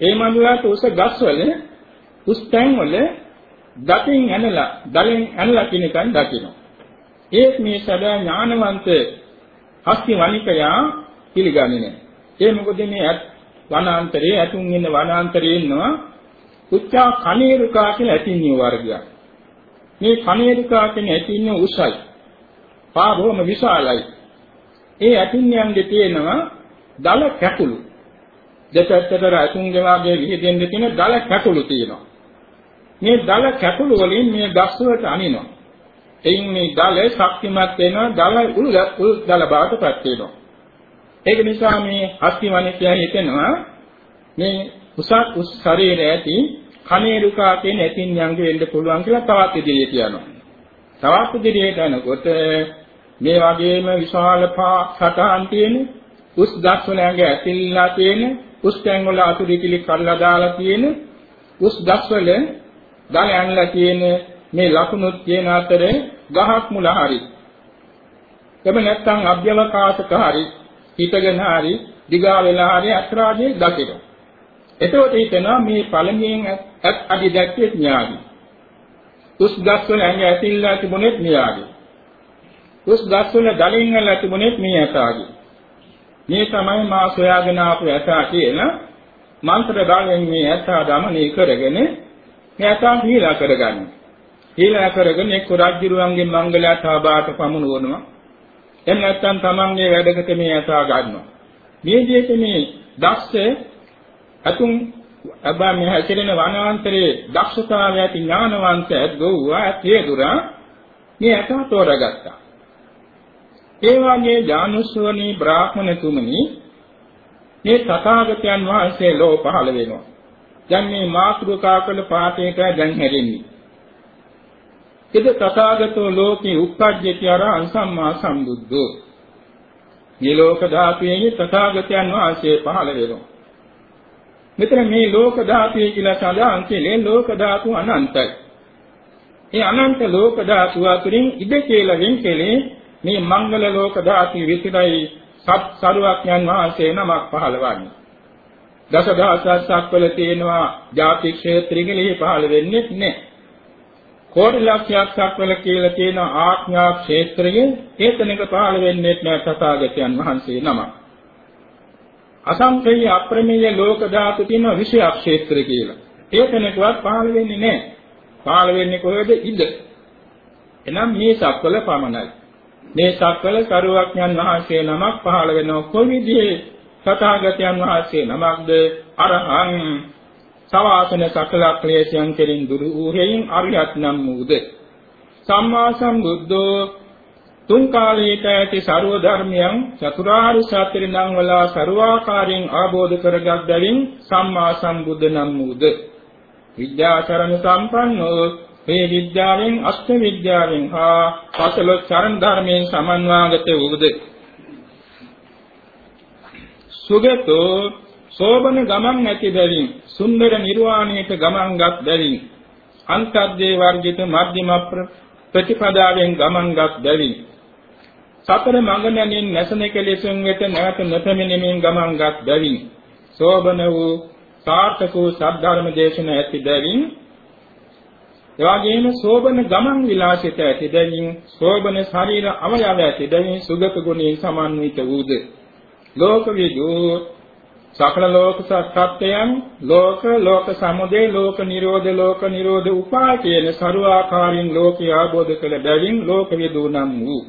A: ඒ මනුලට උස ගස්වල උස් තැන් වල දතින් ඇනලා දලෙන් ඇනලා කිනකන් දකිනවා. ඒත් මේ සදා ඥානවන්ත හස්ති වණිකයා පිළිගන්නේ නැහැ. ඒ මොකද මේ වනාන්තරයේ ඇතුන් ඉන්න වනාන්තරයේ ඉන්නවා උච්චා කනේරුකා කියලා ඇතින්නිය වර්ගයක්. මේ කනේරුකා කියන ඇතින්නිය උසයි. පා බොහොම විශාලයි. ඒ ඇතින්නියන්ගේ තියෙනවා දල කැකුළු. දෙපැත්තට ඇතුන්ගේ වාගේ විහිදෙන්න තියෙන දල කැකුළු තියෙනවා. මේ දල කැකුළු වලින් මේ ගස් වලට අනිනවා. එයින් මේ දල ශක්තිමත් වෙනවා දල උල් උල් දල බවටපත් වෙනවා. ඒක නිසා මේ අස්තිවනිකයා හිතෙනවා මේ උසස් උස් ශරීරය ඇති කනේරුකා කියන ඇතින්යන්ගේ වෙන්න පුළුවන් කියලා තවත් ඉදිරියට යනවා. තවත් ඉදිරියට යනකොට මේ වගේම විශාල පා සටහන් තියෙන උස් ගස් වල ඇඟ ඇතිල්ලා තියෙන උස් තැන් වල අතුරු ඉකිලි කරලා දාලා තියෙන උස් ගස් වල දල ඇන්ලා තියෙන මේ ලකුණු තියෙන අතරේ ගහක් මුල හරි එබ නැත්නම් අභ්‍යවකාශක හරි හිතගෙන හරි දිගා වෙලා හරි අත්‍රාදී දකින්න. එතකොට හිතනවා මේ පළමුවෙන් අත් අඩි දැක්කේ ඥානයි. උස් ගස් වල ඇඟ ඇතිල්ලා තිබුණෙත් න්යායයි. උස් ගස් වල දලින් වල තිබුණෙත් මේ ඇතාගේ. මේ තමයි මා සොයාගෙන ආපු ඇතා කියලා මන්ත්‍ර දාගෙන මේ ඇතා දමනය කරගෙන මේ ඇතා හීලා කරගන්නේ. හීලා කරගෙන එක්ක රාජ්‍යරුවන්ගේ මංගලයට ආබාට පමුණුවනවා. එහෙම නැත්නම් තමන්ගේ වැඩකට මේ ඇතා ගන්නවා. මේ විදිහට මේ දක්ෂ අතුන් අබා මේ හැසිරෙන වනාන්තරයේ දක්ෂතාවය ඇති ඥානවන්ත ඇද්ගොව්වා ඇතේදුරා මේ ඇතා තෝරාගත්තා. ඒ වගේ ඥානුස්සවනී බ්‍රාහ්මණ තුමනි මේ තථාගතයන් වහන්සේ ලෝ පහළ වෙනවා. දැන් මේ මාතෘකා කළ පාඨයට දැන් හැරෙන්නේ. ඉද තථාගතෝ ලෝකේ උප්පජ්ජති අරහං සම්මා සම්බුද්ධෝ. මේ ලෝක ධාතුවේ තථාගතයන් වහන්සේ පහළ වෙනවා. මෙතන මේ ලෝක ධාතුවේ කියලා සඳහන් කෙලේ ලෝක ධාතු අනන්තයි. මේ අනන්ත ලෝක ධාතු අතරින් ඉද කියලා වෙන් කෙලේ මේ මංගල ලෝක ධාතු විතරයි සත් සරුවක්ඥන් වහන්සේ නමක් පහළවන්නේ. දසදහසක් වල තියෙනවා ජාති ක්ෂේත්‍රෙකලෙහි පහළ වෙන්නේ නැහැ. කෝටි ලක්ෂයක් වල කියලා තියෙන ආඥා ක්ෂේත්‍රයේ ඒතනක පහළ වෙන්නේ නැහැ තථාගතයන් වහන්සේ නමක්. අසංකේය අප්‍රමේය ලෝක ධාතු තියෙන විෂය ක්ෂේත්‍ර කියලා. ඒතනකවත් පහළ වෙන්නේ නැහැ. පහළ වෙන්නේ කොහෙද? ඉද. එනම් මේ සක්වල පමණයි. මේ සක්වල කරුවක්ඥන් වහන්සේ නමක් පහළ වෙනවා කොයි විදිහේ තථාගතයන් වහන්සේ නමක්ද? අරහං. සවාසන සකල ක්ලේශයන් කෙරින් දුරු වූ හේයින් අරියත් නම් වූද? සම්මා සම්බුද්ධෝ තුන් කාලයක ඇති ਸਰව ධර්මයන් චතුරාර්ය සත්‍ය නම් වලා ਸਰවාකාරයෙන් ආબોධ කරගත් බැවින් සම්මා සම්බුද්ධ නම් වූද? විද්‍යාචරණ සම්පන්නෝ. මේ විද්‍යාවෙන් අෂ්ට විද්‍යාවෙන් හා පසළොස් චරණ ධර්මයෙන් සමන්වාගත වූද? සුගතෝ සෝබන ගමන් නැති බැවින් සුන්දර නිර්වාණයට ගමන්ගත් බැවින් අන්තර්දේ වර්ගිත මධ්‍යම ප්‍රතිපදාවෙන් ගමන්ගත් බැවින් සතර මඟ නැමින් නැසන කෙලෙසුන් වෙත නැවත නොපැමිණෙමින් ගමන්ගත් බැවින් සෝබන වූ සාර්ථක වූ සද්ධර්ම දේශන ඇති බැවින් එවාගේම සෝබන ගමන් විලාසිත ඇති බැවින් සෝබන ශරීර අවයව ඇති බැවින් සුගත ගුණයෙන් සමන්විත වූද ලෝකවිදු සකල ලෝක සත්‍යයන් ලෝක ලෝක සමුදය ලෝක නිරෝධ ලෝක නිරෝධ උපාය කියන ਸਰවාකාරින් ලෝකය ආબોධ කළ බැවින් ලෝකවිදු නම් වූ.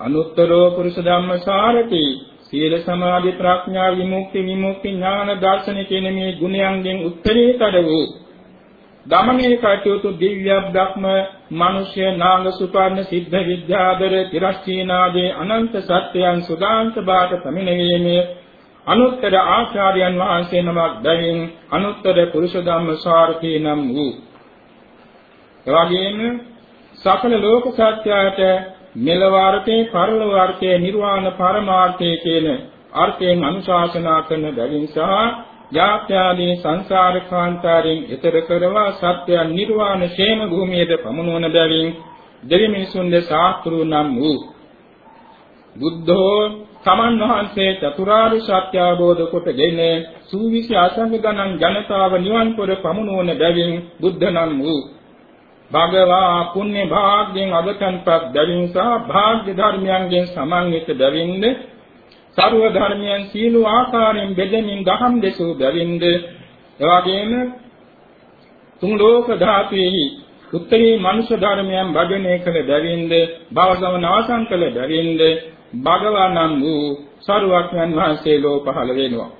A: අනුත්තරෝ පුරුෂ ධම්ම සාරති. සීල සමාධි ප්‍රඥා විමුක්ති විමුක්ති ඥාන දර්ශන කියන මේ ගුණයන්ගෙන් උත්තරීතර වූ දමනේ කටයුතු දිව්‍ය බ්‍රහ්ම මිනිස්ය නාග සුපර්ණ සිද්ධ විද්‍යාදර තිරස්චීනාදී අනන්ත සත්‍යයන් සුදාන්ත බාට පැමිණීමේ අනුත්තර ආචාර්යයන් වහන්සේ නමක් බැවින් අනුත්තර පුරුෂ ධම්ම සාරථී නම් වූ. එවැගේම සකල ලෝක සත්‍යයට මෙලව අර්ථේ පරලොව අර්ථේ නිර්වාණ පරමාර්ථයේ කියන අර්ථයෙන් අනුශාසනා කරන බැවින් සහ ජාත්‍යාදී සංසාර කාන්තාරයෙන් ඈතර කරවා සත්‍ය නිර්වාණ ශේම භූමියේද පමුණුවන බැවින් දෙවි මිනිසුන් දෙසාතුරු නම් වූ බුද්ධෝ තමන් වහන්සේ චතුරාර්ය සත්‍ය අවබෝධ කොටගෙන සූවිසි අසංග ගණන් ජනතාව නිවන් පොර පමුණුවන බැවින් බුද්ධ නම් වූ භගවා පුණ්‍ය භාග්යෙන් අගතන්පත් බැවින් සහ භාග්‍ය ධර්මයන්ගෙන් සමන්විත බැවින්ද සර්ව ධර්මයන් සීල ආකාරයෙන් බෙදමින් දහම් දෙසූ බැවින්ද? එවාගෙම තුන් ලෝක ධාතුෙහි උත්තරී මනුෂ්‍ය ධර්මයන් වඩණය කළ බැවින්ද? භවගම නාසං කළ බැවින්ද? භගවානම් වූ සරුවක්යන් වහන්සේ ලෝ පහළ වෙනවා.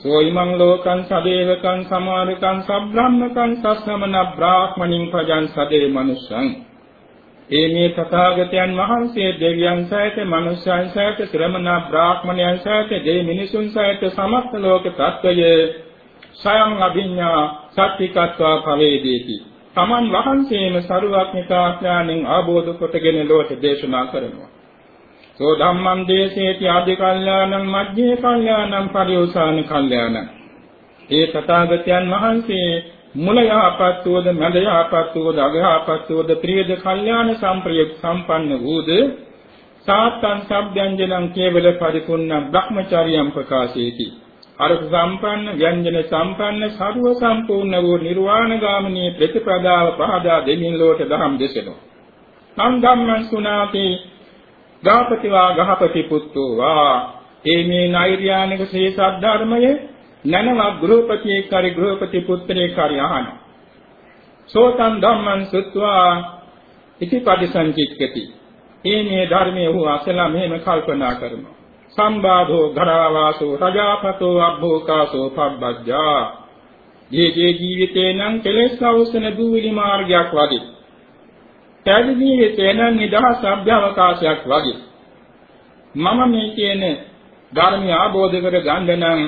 A: සෝයිමං ලෝකං සදේවකං සමාරකං සබ්‍රාහ්මකං සස්සමන බ්‍රාහ්මණින් පජං සදේ මනුස්සං ඒ මේ තථාගතයන් වහන්සේ දෙවියන් සහිත මනුෂ්‍යයන් සහිත ශ්‍රමණ බ්‍රාහ්මණයන් සහිත දෙවි මිනිසුන් සහිත සමස්ත ලෝක තත්වය සයම් අභිඤ්ඤා සත්‍තිකත්වා ඵලයේදී තමන් වහන්සේම සරුවක්නිකා ඥාණයෙන් ආબોධ කොටගෙන ලෝක දේශනා කරනවා. සෝ ධම්මං දේශේති ආදි කල්යාණං මජ්ජේ කල්යාණං පරිෝසాన කල්යාණං. ඒ තථාගතයන් වහන්සේ මුල යහපත් වූද මැද යහපත් වූද අග යහපත් වූද ප්‍රියද කල්යාණ සම්ප්‍රයුක් සම්පන්න වූද? සාත්තං සබ්බ්‍යංජනං කේවල පරිපූර්ණ බ්‍රහ්මචාරියම් ප්‍රකාශේති. අරස සම්පන්න ව්‍යංජන සම්පන්න සර්ව සම්පූර්ණ වූ නිර්වාණ ගාමිනී ප්‍රතිපදාව පහදා දෙමින් ලෝක දහම් දෙසෙනවා නම් ධම්මං සුනාති. ගාපතිවා ගහපති පුත්තෝ වා ඒ මේ නෛර්යානික ශ්‍රේ සද්ධර්මයේ නැනවක් ගෘහපතියෙක් හරි ගෘහපති පුත්‍රයෙක් හරි අහන. සෝතං ධම්මං සුත්වා ඉතිපටි සංචිත්කති ඒ මේ ධර්මයේ ඔහු අසලා මෙහෙම කල්පනා කරනවා. සම්බාධෝ ධරාවාසෝ රජාපතෝ අබ්බෝකාසෝ පබ්බජ්ජා. ජීජේ ජීවිතේ නම් කෙලෙස් අවසන දූවිලි මාර්ගයක් වගේ. පැවිදි ජීවිතේ නම් නිදහස් අභ්‍යවකාශයක් වගේ. මම මේ කියන ධර්මය ආબોධ කර ගන්න නම්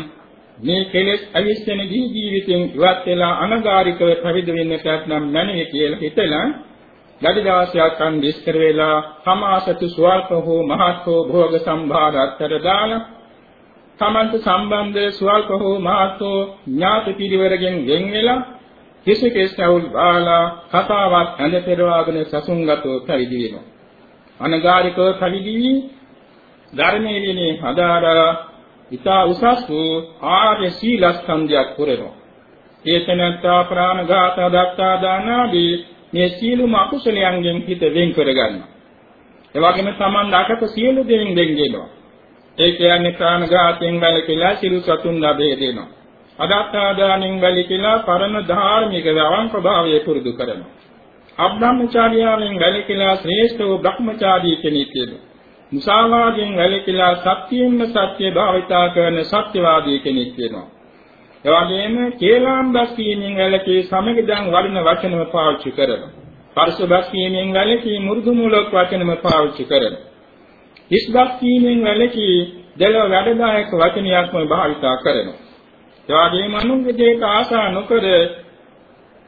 A: මේ කෙලෙස් අවිස්සෙන ජී ජීවිතෙන් ඉවත් වෙලා අනගාരികව පරිදි වෙන්නට නම් මැනවි කියලා හිතලා ගඩදාසයක් අන් විස්තර වෙලා සමාසතු ස්වල්ප හෝ මහත් හෝ භෝග සම්භාර අත්තර දාන තමන්ට සම්බන්ධ ස්වල්ප හෝ මහත් හෝ ඥාති පිරිවරගෙන් ගෙන් වෙලා කිසි කෙස්සවුල් බාලා කතාවක් ඇඳ පෙරවාගෙන සසුන්ගතෝ පරිදි වෙනවා. අනගාരികව පරිදි ධර්මයේ හදාරා ඊතා උසස් වූ ආර්ය සීලස්කන්ධයක් පුරනවා ඒතනත්තා ප්‍රාණඝාත දත්තා දානාදී මේ සියලුම අකුසලයන්ගෙන් හිත වෙන් කරගන්නවා. ඒ වගේම Taman අකප සියලු දෙයින් වෙන් වෙනවා. ඒ කියන්නේ ප්‍රාණඝාතයෙන් වැළකීලා සිළු සතුන් ලැබේ දෙනවා. අදත්තාදානෙන් වැළකීලා පරණ ධාර්මික වංක භාවය පුරුදු කරනවා. අබ්‍රහ්මචාරියාවෙන් වැළකීලා ශ්‍රේෂ්ඨ වූ බ්‍රහ්මචාරී කෙනෙක් වෙනවා. මුසාවාදයෙන් වැළකීලා සත්‍යයෙන්ම සත්‍ය භාවිතා කරන සත්‍යවාදී කෙනෙක් වෙනවා. එවැගේම කේලාම් දැක්වීමෙන් වැළකී සමගදන් වඩන වචනම පාවිච්චි කරනවා. පරස දැක්වීමෙන් වැළකී මුරුදු මූලක වචනම පාවිච්චි කරනවා. හිස් දැක්වීමෙන් වැළකී දල වැඩදායක වචනයක්ම භාවිතා කරනවා. එවැගේම අනුන්ගේ දේක ආසා නොකර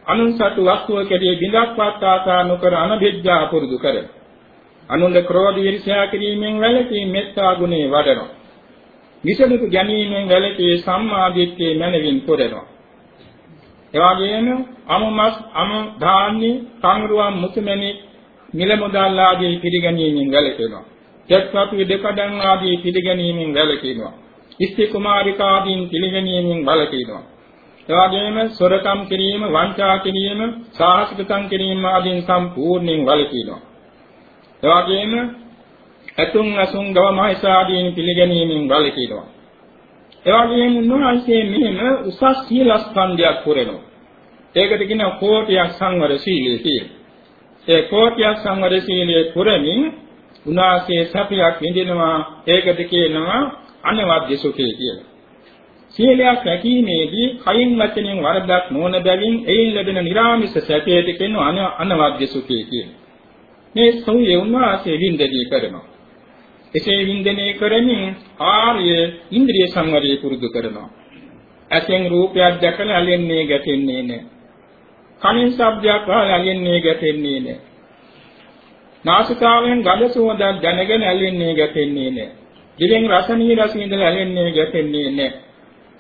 A: අනුන් සතු වස්තුව කෙරෙහි බිඳක්වත් ආසා නොකර අනභිජ්ජා පුරුදු කරනවා. අනුන්ගේ ක්‍රෝධ ඊර්ෂ්‍යා කිරීමෙන් වැළකී මෙත්තා ගුණේ වඩනවා. විසඳුක ගැනීමෙන් වැළකී සම්මාදිට්ඨිය මනවින් පුරනවා. එවාගෙම අමමස් අම ධාන්‍ය සංරුවම් මුතුමැණි මිල මුදල් ආදී පිළිගැනීමෙන් වැළකෙනවා. චත්පත් විදකඩන් ආදී පිළිගැනීමෙන් වැළකෙනවා. ඉස්ති කුමාරිකා ආදීන් පිළිගැනීමෙන් වැළකෙනවා. එවාගෙම සොරකම් කිරීම, වංචා කිරීම, සාහසිකකම් කිරීම ආදීන් සම්පූර්ණයෙන් වැළකෙනවා. එවාගෙම ඇතුන් අසුන් ගව මහසාදීන් පිළිගැනීමෙන් වළකිනවා. එවැගේම උන්වහන්සේ මෙහෙම උසස් සීලස්කන්ධයක් පුරනවා. ඒකට කියනවා කෝටියක් සංවර සීලය කියලා. ඒ කෝටියක් සංවර සීලයේ පුරමින් උන්වහන්සේ සතියක් විඳිනවා. ඒකට කියනවා අනවද්‍ය සුඛය කියලා. සීලයක් රැකීමේදී කයින් වචනෙන් වරදක් නොවන බැවින් එයින් ලැබෙන නිර්ාමිෂ සැපයට කියනවා අනවද්‍ය සුඛය කියලා. මේ සෝයේ උන්වහන්සේ වින්දනය කරනවා. එසේ වින්දනය කරමින් ආර්ය ඉන්ද්‍රිය සංවරය පුරුදු කරනවා. ඇසෙන් රූපයක් දැකලා ඇලෙන්නේ ගැටෙන්නේ නැහැ. කනින් ශබ්දයක් අහලා ඇලෙන්නේ ගැටෙන්නේ නැහැ. නාසිකාවෙන් ගඳ සුවඳක් දැනගෙන ඇලෙන්නේ ගැටෙන්නේ නැහැ. දිවෙන් රස නිරස ඉඳලා ඇලෙන්නේ ගැටෙන්නේ නැහැ.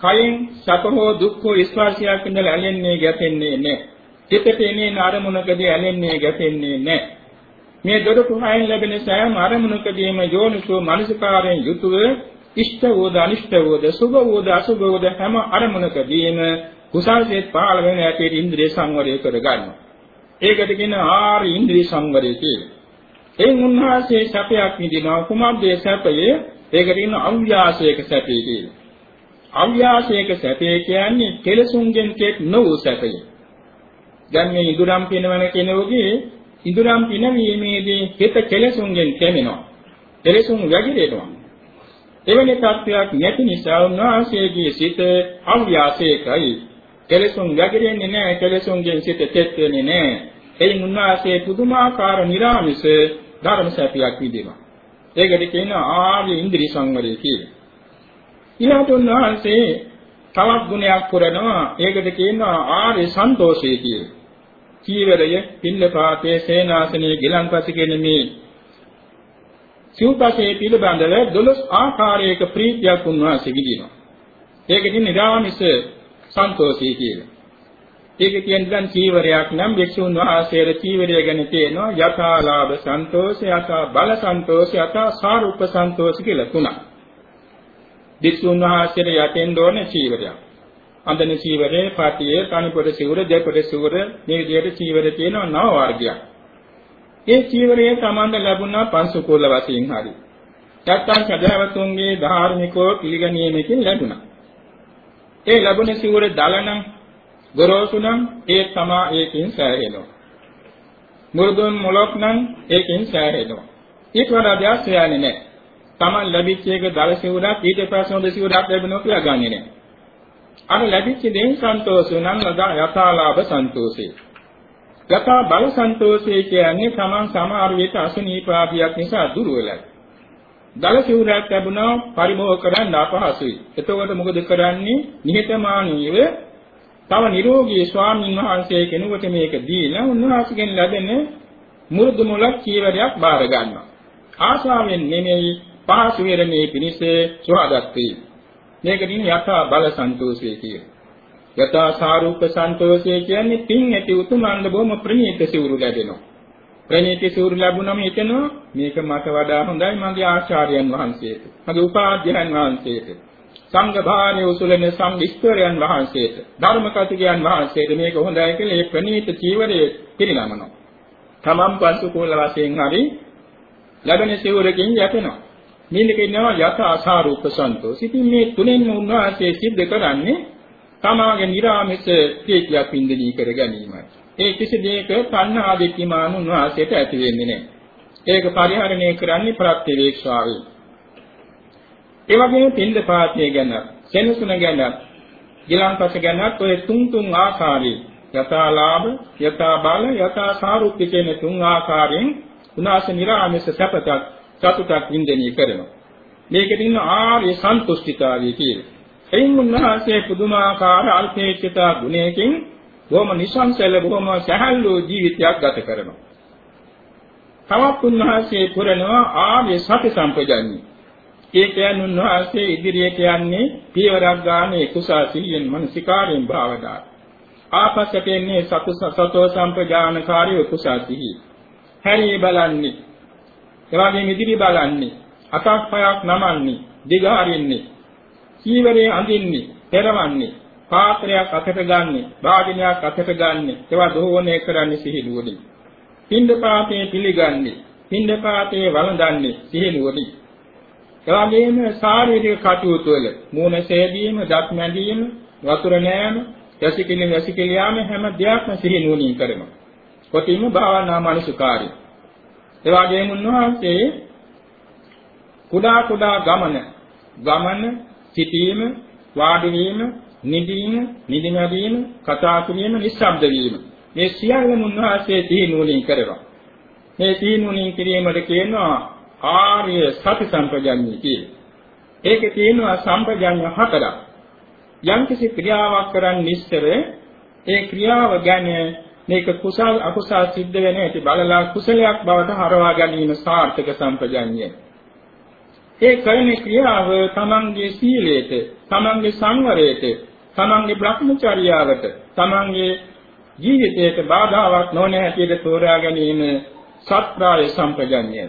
A: කයෙන් සැප හෝ දුක් හෝ ස්පර්ශයක් ඉඳලා ඇලෙන්නේ ගැටෙන්නේ නැහැ. චිතේ එනේ අරමුණකදී ඇලෙන්නේ ගැටෙන්නේ නැහැ. මේ දොරටු හයෙන් ලැබෙන සෑම අරමුණකදීම යෝනිසෝ මනසිකාරයෙන් යුතුව ඉෂ්ට වූද අනිෂ්ට වූද සුභ වූද අසුභ වූද හැම අරමුණකදීම කුසල්සෙත් පහළ වෙන ඇටේ ඉන්ද්‍රිය සංවරය කරගන්නවා. ඒකට කියන ආර්ය ඉන්ද්‍රිය සංවරය කියලා. ඒ උන්වහන්සේ සැපයක් විඳිනවා කුමක්ද ඒ සැපයේ? ඒකට කියන අව්‍යාසයක සැපේ කියලා. අව්‍යාසයක සැපේ කියන්නේ කෙලසුන්ගෙන් කෙක් නොවූ සැපය. දැන් මේ ඉදුරම් පිනවන කෙනෙකුගේ ඉඳුරම් පිනවීමේදී හිත කෙලෙසුන්ගෙන් කැමෙනවා. කෙලෙසුන් වැగిරෙනවා. එවැනි තත්ත්වයක් නැති නිසා උන්වහන්සේගේ සිත අව්‍යාසයකයි. කෙලෙසුන් වැగిරෙන්නේ නැහැ. කෙලෙසුන්ගෙන් සිත තෙත් වෙන්නේ නැහැ. එයින් උන්වහන්සේ පුදුමාකාර නිර්ාමිස ධර්ම සැපයක් විඳිනවා. ඒකට කියනවා ආර්ය ඉන්ද්‍රිය සංවරය කියලා. ඊළඟට උන්වහන්සේ තවත් ගුණයක් පුරනවා. ඒකට කියනවා ආර්ය සන්තෝෂය කියලා. චීවරය, පින්නපාතේ, සේනාසනයේ ගිලන්පස කියන මේ සිව්පසේ පිළිබඳව 12 ආකාරයක ප්‍රීතියක් උන්වහන්සේ විඳිනවා. ඒකකින් නිරාමිස සන්තෝෂී කියලා. ඒක කියන්නේ දැන් චීවරයක් නම් වික්ෂුන් වහන්සේලා චීවරය ගැන තේනවා යථාලාභ සන්තෝෂ යථා බල සන්තෝෂ යථා සාරුප්ප සන්තෝෂ කියලා තුනක්. වික්ෂුන් වහන්සේලා යටෙන් දෝනේ චීවරයක්. අන්දන චීවරේ පාටියේ තනිපොඩ සිවුර දෙපොඩ සිවුර මේ විදිහට චීවර තියෙනවා නව වර්ගයක්. ඒ චීවරය තමන්ට ලැබුණා පංසුකූල වශයෙන් හරි. නැත්තම් සදාවතුන්ගේ ධාර්මිකව පිළිගැනීමකින් ලැබුණා. ඒ ලැබුණ සිවුර දලනම් ගොරෝසු නම් ඒ තමා ඒකෙන් සෑහෙනවා. මුරුදුන් මොලොක් නම් ඒකෙන් සෑහෙනවා. ඊට වඩා දෙයක් සෑහෙන්නේ නැහැ. තමන් ලැබිච්ච එක දල සිවුරක් ඊට පස්සේ හොඳ සිවුරක් ලැබෙනවා කියලා ගන්නෙ නැහැ. අර ලැබිච්ච දෙයින් සන්තෝෂ නම් ලදා යථාලාභ සන්තෝෂේ. යථා බල සන්තෝෂේ කියන්නේ තමන් සමහර විට අසනීපාදියක් නිසා දුර්වලයි. දල සිවුරක් ලැබුණා පරිභෝග කරන්න අපහසුයි. එතකොට මොකද කරන්නේ? නිහතමානීව තව නිරෝගී ස්වාමීන් වහන්සේ කෙනෙකුට මේක දීලා උන්වහන්සේගෙන් ලැබෙන මුරුදු මුලක් චීවරයක් බාර ගන්නවා. ආශාවෙන් නෙමෙයි පහසු වෙරණේ පිණිස සුවදත් වේ. මේකකින් යථා බල සන්තෝෂය කියන. යථා සාරූප සන්තෝෂය කියන්නේ පින් ඇති උතුමන්ද බොහොම ප්‍රණීත සිවුරු ලැබෙනවා. ප්‍රණීත සිවුරු ලැබුණම හිතෙනවා මේක මට වඩා හොඳයි මගේ ආචාර්යයන් වහන්සේට. මගේ උපාධ්‍යයන් වහන්සේට. සංඝ භාරය උසුලන සංඝිස්තරයන් වහන්සේට ධර්ම කතිකයන් වහන්සේට මේක හොඳයි කියලා මේ ප්‍රණීත චීවරයේ පිරිනමනවා. තමන් පසු කුල වශයෙන් හරි ලැබෙන සිවුරකින් යැපෙනවා. මේක ඉන්නවා යත ආසාරූප සන්තෝෂ. ඉතින් මේ තුනෙන් උන්වහන්සේ සිද්ධ කරන්නේ තමාගේ නිර්ාමිත ප්‍රීතියක් පින්දනී කර ගැනීමයි. ඒ කිසි දෙයක තණ්හා දික්කමාන උන්වහන්සේට ඇති වෙන්නේ නැහැ. ඒක පරිහරණය කරන්නේ ප්‍රත්‍යවේක්ෂාවෙන්. ඒ වගේම පින්ද පාතය ගැන, සෙනසුන ගැන, ගිලන්පස ගැනත් ඔය තුන් තුන් ආකාරයේ යථා ලාභ, යථා බල, යථා සාරුප්‍ය කියන තුන් ආකාරයෙන් උනාස නිරාමස සැපතක් සතුටක් වින්දනය කරනවා. මේකෙන් ඉන්න ආර්ය සන්තුෂ්ඨිතාවය කියලා. එයින් උන්වහන්සේ පුදුමාකාර අල්පේච්ඡතා ගුණයකින් බොහොම නිසංසල බොහොම සැහැල්ලු ජීවිතයක් ගත කරනවා. තවත් උන්වහන්සේ පුරනවා ආර්ය සති සම්පජන්ණි. ඒ කියන්නේ උන්වහන්සේ ඉදිරියට යන්නේ පියවරක් ගානේ කුසල් සිහියෙන් මනසිකාරයෙන් භාවනා. ආපස්සට එන්නේ සතු සතෝ සම්පජානකාරී කුසල් සිහිය. හැරී බලන්නේ. එවාගෙන් ඉදිරි බලන්නේ. අතක් පයක් නමන්නේ. දිගහරින්නේ. සීවරේ අඳින්නේ. පෙරවන්නේ. පාත්‍රයක් අතට ගන්නෙ, වාදිනයක් අතට ගන්නෙ, ඒවා දෝවණය කරන්නේ සිහිනුවණින්. පින්ඩ පාතේ පිළිගන්නේ, පින්ඩ පාතේ වළඳන්නේ සිහිනුවණින්. එවැගේම ශාරීරික කටයුතු වල මූණ සේදීම, දත් මැදීම, වතුර නෑම, යසිකිලි යසිකිලි යාම හැම දෙයක්ම සිහි නුවණින් කරනවා. කොටින්ම භාවනා මනසකාරී. එවැගේම උන්වහන්සේ කුඩා කුඩා ගමන, ගමන, සිටීම, වාඩි වීම, නිදීම, නිදිමැදීම, කතා කිරීම, නිස්සබ්ද වීම. මේ සියල්ලම උන්වහන්සේ සිහි නුවණින් කරනවා. මේ සිහි නුවණින් කිරීමට කියනවා ආර්ය සති සම්පජඤ්ඤය කියලා. ඒකේ තියෙනවා සම්පජඤ්ඤ හතරක්. යම්කිසි ක්‍රියාවක් කරන් නිස්තර ඒ ක්‍රියාව ගැන මේක කුසල අකුසල සිද්ධ වෙන ඇති බලලා කුසලයක් බවට හරවා ගැනීම සාර්ථක සම්පජඤ්ඤය. ඒ කරන ක්‍රියාව තමන්ගේ සීලයට, තමන්ගේ සංවරයට, තමන්ගේ භ්‍රමචර්යාවට, තමන්ගේ ජීවිතයට බාධාවක් නොවන හැටියට තෝරා ගැනීම සත්‍යාය සම්පජඤ්ඤය.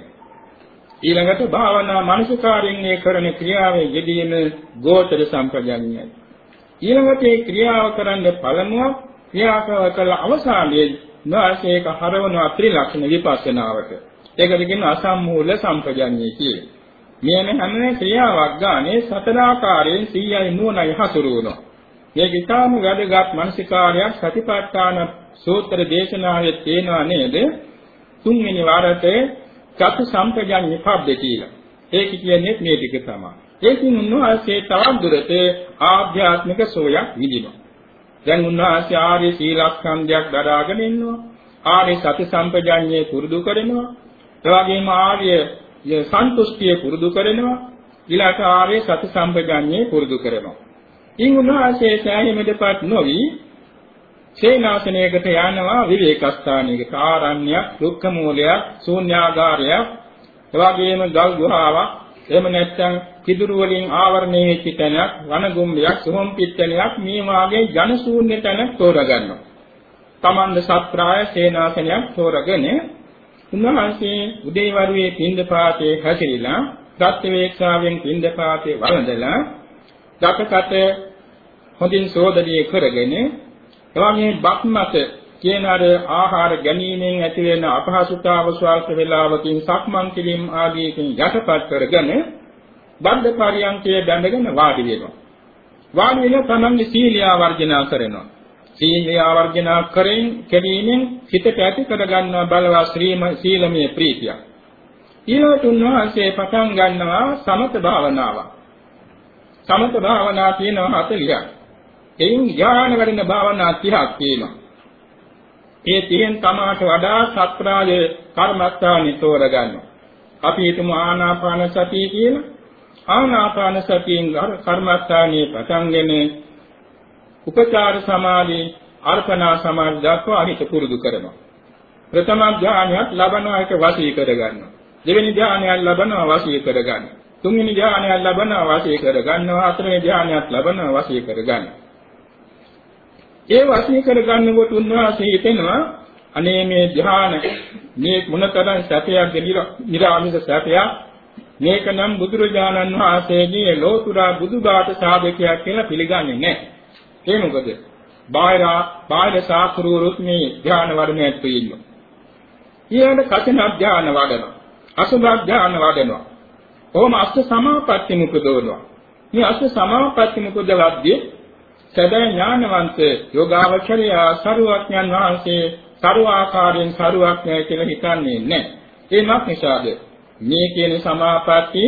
A: ඊළඟට භාවනා මානසිකාරින් මේ කරන ක්‍රියාවේ යෙදීම ගෝචර සම්පජඤ්ඤයයි. ඊළඟට මේ ක්‍රියාව කරන්න පළමුව ක්‍රියාව කළ අවසානයේ නාසයක හරවන ත්‍රිලක්ෂණ විපස්සනාවට. ඒකට කියන අසම්මූල සම්පජඤ්ඤය කියලා. මෙයන හැම ක්‍රියාවක් ගානේ සතරාකාරයෙන් සීයයි නුවණයි හසුරුවනවා. මේක ඊටාම වැදගත් මානසිකාරයක් සතිපට්ඨාන සූත්‍ර දේශනාවේ තියෙනවා නේද? තුන්වෙනි වාරයේ චතු සම්පජාඤ්ඤ පබ්බේ කියලා. ඒක කියන්නේ මේ ටික තමයි. ඒකින් උන්වහන්සේ තවත් දුරට ආධ්‍යාත්මික සෝයක් විඳිනවා. දැන් උන්වහන්සේ ආර්ය සීලස්කන්ධයක් දරාගෙන ඉන්නවා. ආර්ය සති සම්පජාඤ්ඤේ පුරුදු කරනවා. ඒ වගේම ආර්ය සන්තුෂ්ටිය පුරුදු කරනවා. ඊළඟට ආර්ය සති සම්පජාඤ්ඤේ පුරුදු කරනවා. ඉන් උන්වහන්සේ සෑහීමකටපත් නොවි සේනාසනයකට යනවා විවේකස්ථානයකට ආරණ්‍යයක්, දුක්ඛ මූලයක්, ශූන්‍යාගාරයක්, එවාගෙම ගල් ගුහාවක්, එහෙම නැත්නම් කිදුරු වලින් ආවරණය වෙච්ච තැනක්, වනගුම්බයක්, සුහම් පිට්ටනියක් මේ වාගේ ජන ශූන්‍ය තැනක් තෝරගන්නවා. තමන්ද සත්‍රාය සේනාසනයක් තෝරගෙන උන්වහන්සේ උදේවරුේ පින්දපාතේ හැසිරීලා ප්‍රත්‍යවේක්ෂාවෙන් පින්දපාතේ වළඳලා දතකට හොඳින් සෝදනීය කරගෙන එවැනි බක්මත කියන අර ආහාර ගැනීමෙන් ඇති වෙන අපහසුතාව ස්වල්ප වේලාවකින් සක්මන් කිරීම ආදීකින් යටපත් කරගෙන බද්ධ පරියන්කයේ බැඳගෙන වාඩි වෙනවා. වාඩි වෙන තමන්ගේ සීලය වර්ජනා කරනවා. සීලය වර්ජනා කරමින් කෙරීමෙන් හිතට ඇති කර ගන්නවා බලවත් ශ්‍රීම සීලමය ප්‍රීතිය. ඊළඟට උන්වහන්සේ පටන් ගන්නවා සමත භාවනාව. සමත භාවනා තියෙනවා 40ක්. එයින් ඥාන වැඩෙන භාවනා 30ක් තියෙනවා. ඒ තියෙන් තමාට වඩා සත්‍රාය කර්මස්ථානි තෝරගන්නවා. අපි හිතමු ආනාපාන සතිය කියලා. ආනාපාන සතියෙන් කර්මස්ථානයේ පටන්ගෙන උපචාර සමාධි අර්පණා සමාධි දක්වා අහිත පුරුදු කරනවා. ප්‍රථම ඥානයක් ලබනවා එක වශී කරගන්නවා. දෙවෙනි ඥානයක් ලබනවා වශී කරගන්නවා. තුන්වෙනි ඥානයක් ලබනවා වශී කරගන්නවා. හතරවෙනි ඥානයක් ලබනවා වශී කරගන්නවා. ඒ වශී කරගන්නකොට උන්වහන්සේ හිතෙනවා අනේ මේ ධ්‍යාන මේ මොනතරම් සැපයක් නිරාමිස සැපයක් මේක නම් බුදුරජාණන් වහන්සේගේ ලෝතුරා බුදුබාට සාධකයක් කියලා පිළිගන්නේ නැහැ. ඒ මොකද? බාහිර බාහිර සාකරුරුත් මේ ධ්‍යාන වඩන ඇත්තෝ ඉන්නවා. ඊළඟ කසින ධ්‍යාන වඩනවා. අසුභ ධ්‍යාන වඩනවා. කොහොම අෂ්ට සමාපatti මුකදවනවා. මේ අෂ්ට සමාපatti මුකදවද්දී සැබෑ ඥානවන්ත යෝගාවචරය සරුවඥන් වහන්සේ සරුවාකාරයෙන් සරුවඥය කියලා හිතන්නේ නැහැ. ඒ මක් නිසාද? මේ කියන සමාපatti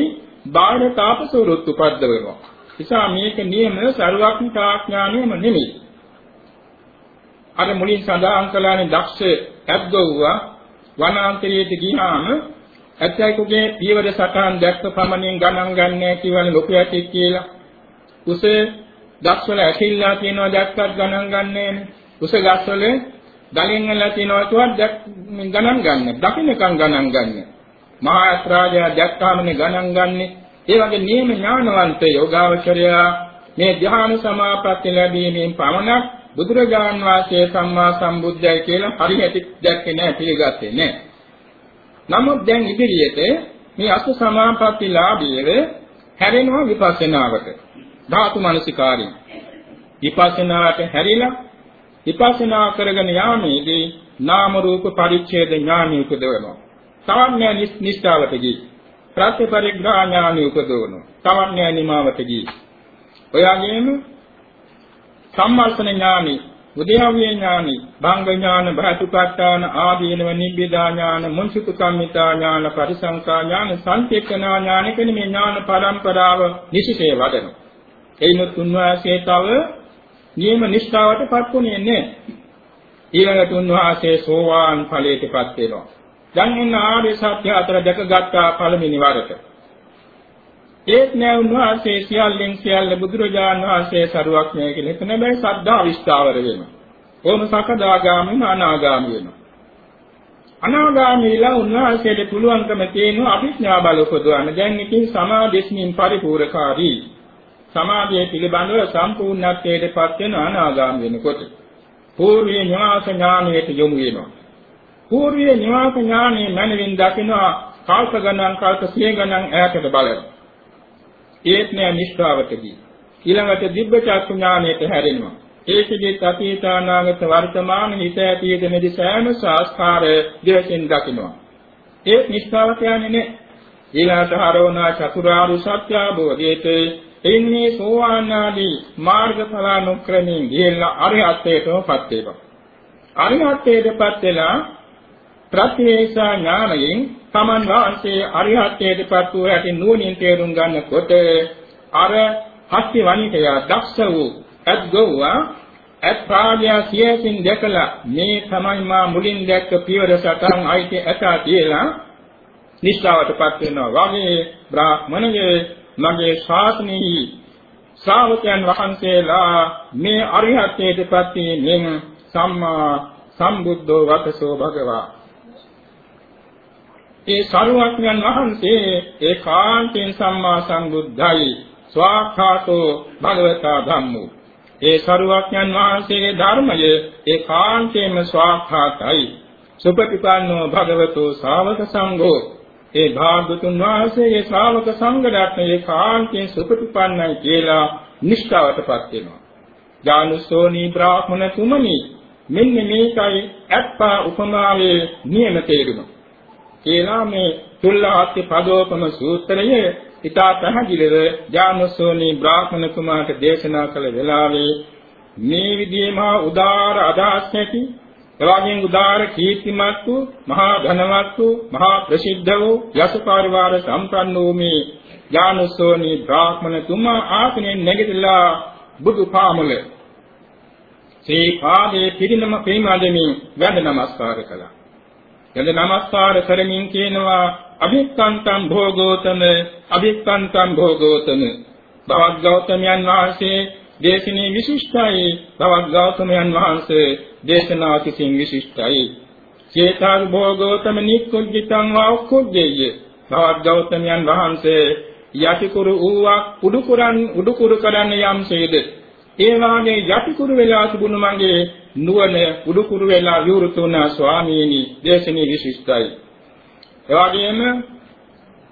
A: බාහිර තාපසවරුත් උපද්දවනවා. නිසා මේක නියම සරුවඥතාඥානෙම නෙමෙයි. අර මුලින් සඳහන් කළානේ දක්ෂ ඇද්දවුවා වනාන්තරයට ගියාම ඇත්තයිකුගේ පියවර සටහන් දැක්ක පමණින් ගණන් ගන්නෑ කියවන ලොකු ඇටෙක් කියලා. උසේ ගස්වල ඇතිල්ලා තියෙනවා දැක්කත් ගණන් ගන්නෑනේ. උස ගස්වල ගලින් වෙලා තියෙනවා කිව්වත් ගණන් ගන්න. දකින්නකම් ගණන් ගන්න. මහා අත්‍රාජය දැක්කාමනේ ගණන් ගන්නෙ. ඒ වගේ නියම ඥානවන්ත යෝගාවචරයා මේ ධ්‍යාන සමාපatti ලැබීමෙන් පමණක් බුදුරජාන් වහන්සේ සම්මා සම්බුද්ධයි කියලා හරියට දැක්කේ නැහැ පිළිගත්තේ නැහැ. නමුත් දැන් ඉදිරියට මේ අසු සමාපatti ලාභයේ හැරෙනවා විපස්සනාවට. ධාතු මනසිකාරයෙන් විපස්සනාට හැරිලා විපස්සනා කරගෙන යාමේදී නාම රූප පරිච්ඡේද ඥානය උපදවනවා. සාමාන්‍ය නිස්සාවට ගිහින් ප්‍රත්‍යපරිග්‍රහ ඥානය උපදවනවා. සාමාන්‍ය නිමාවට ගිහින්. ඔයගෙම සම්මර්ෂණ ඥානි, උද්‍යව්‍ය ඥානි, භංග ඥාන, භාතුපත්තාන, ආදීනව නිබ්බිදා ඥාන, මුංචිතු කම්මිතා ඥාන, පරිසංකා ඥාන, සංකේතනා ඥාන කියන මේ ඥාන පරම්පරාව නිසිසේ වඩනවා. එයිනුත් උන්වහන්සේ තව නියම නිෂ්ඨාවටපත් වුණේ නැහැ. ඊළඟට උන්වහන්සේ සෝවාන් ඵලයටපත් වෙනවා. දැන් එන්න ආර්ය සත්‍ය අතර දැකගත්තා පළවෙනි වරට. ඒත් නෑ උන්වහන්සේ සියල්ලෙන් සියල්ල බුදුරජාන් වහන්සේ සරුවක් නෑ කියලා හිතන බෑ සද්ධා විස්තාවර වෙනවා. කොහොම සකදාගාමී අනාගාමී වෙනවා. අනාගාමීලා උන්වහන්සේට පුළුවන්කම තියෙනවා අභිඥා බල උපදවන්න. දැන් ඉතින් සමාධිස්මින් පරිපූර්ණකාරී සමාධිය පිළිබඳව සම්පූර්ණත්වයටපත් වෙන අනාගාම වෙනකොට పూర్වීය නිවාස ඥානයට යොමු වෙනවා. పూర్වීය නිවාස ඥානයේ මනවින් දකිනවා කාල්ප ගණන් කාල්ප සිය ගණන් ඈතට බලන. ඒත් නෑ නිෂ්ඨාවතදී. ඊළඟට දිබ්බ චක්කු ඥානයට හැරෙනවා. ඒකදී අතීතානාගත වර්තමාන හිත ඇතියේ දෙමෙදි සෑම සංස්කාර දෙයෙන් දකිනවා. ඒ නිෂ්ඨාවකයන්නේ ඊළඟට හරවනා චතුරාර්ය සත්‍ය අවබෝධයේදී අවබෝධයට එන්නේ සෝවාන් ආදී මාර්ගඵල අනුක්‍රමයෙන් ගිහිල්ලා අරිහත්ත්වයටමපත් වෙනවා. අරිහත්ත්වයටපත් වෙලා ප්‍රත්‍යේසා ඥානයෙන් තමන් වහන්සේ අරිහත්ත්වයටපත් වූ ඇති නුවණින් තේරුම් ගන්නකොට අර හස්ති වණිකයා දක්ෂ වූ අද්ගෝවා ඇත් රාජයා සියසින් දැකලා මේ තමයි මා මුලින් දැක්ක පියවර සතන් අයිති ඇතා කියලා නිස්සාවටපත් වෙනවා වගේ බ්‍රාහ්මණයේ මගේ ශාසනයේ ශ්‍රාවකයන් වහන්සේලා මේ අරිහත්ත්වයටපත් වීමෙන් සම්මා සම්බුද්ධෝ වතසෝ භගවා. ඒ සරුවක්ඥන් වහන්සේ ඒකාන්තයෙන් සම්මා සම්බුද්ධයි. ස්වාඛාතෝ භගවතා ධම්මෝ. ඒ සරුවක්ඥන් වහන්සේගේ ධර්මය ඒකාන්තයෙන්ම ස්වාඛාතයි සුපටිපන්නෝ භගවතෝ ශාවක සංඝෝ. ඒ භාගතුන් වහන්සේගේ ශ්‍රාවක සංඝ රත්නයේ කාන්තයෙන් සුපටිපන්නයි කියලා නිෂ්ඨාවටපත් වෙනවා. ඥානසෝනි බ්‍රාහ්මණ තුමනි මෙන්න මේකයි අත්පා උපමාවේ නියම තේරුම. කියලා මේ තුල්ලාත්ති පදෝපම සූත්‍රයේ ඉතා පැහැදිලිව ඥානසෝනි බ්‍රාහ්මණ කුමාරට දේශනා කළ වෙලාවේ මේ විදිහේ මහා උදාර අදහස් ඇති එවාගෙන් උදාර කීර්තිමත් වූ මහා ධනවත් වූ මහා ප්‍රසිද්ධ වූ යස පරිවාර සම්පන්න වූ මේ ඥානසෝනි බ්‍රාහ්මණ තුමා ආසනෙන් නැගිටලා බුදු පාමුල ශ්‍රී පාදේ පිරිනම ප්‍රේමදෙමින් වැඳ නමස්කාර කළා. වැඳ නමස්කාර කරමින් කියනවා අභික්ඛන්තං භෝගෝතම අභික්ඛන්තං භෝගෝතම බවත් ගෞතමයන් වහන්සේ දේශනේ විශිෂ්ටයි. බවත් ගෞතමයන් වහන්සේ දේශනා කිසින් විශිෂ්ටයි. චේතාර භෝගෝතම නික්කුජ්ජිතං වාක්කුජ්ජේය බවත් ගෞතමයන් වහන්සේ යටිකුරු ඌවක් උඩුකුරන් උඩුකුරු කරන්න යම්සේද ඒ වාගේ යටිකුරු වෙලා තිබුණු මගේ නුවණ උඩුකුරු වෙලා විවෘතුන ස්වාමීනි. දේශනේ විශිෂ්ටයි. එවාගෙම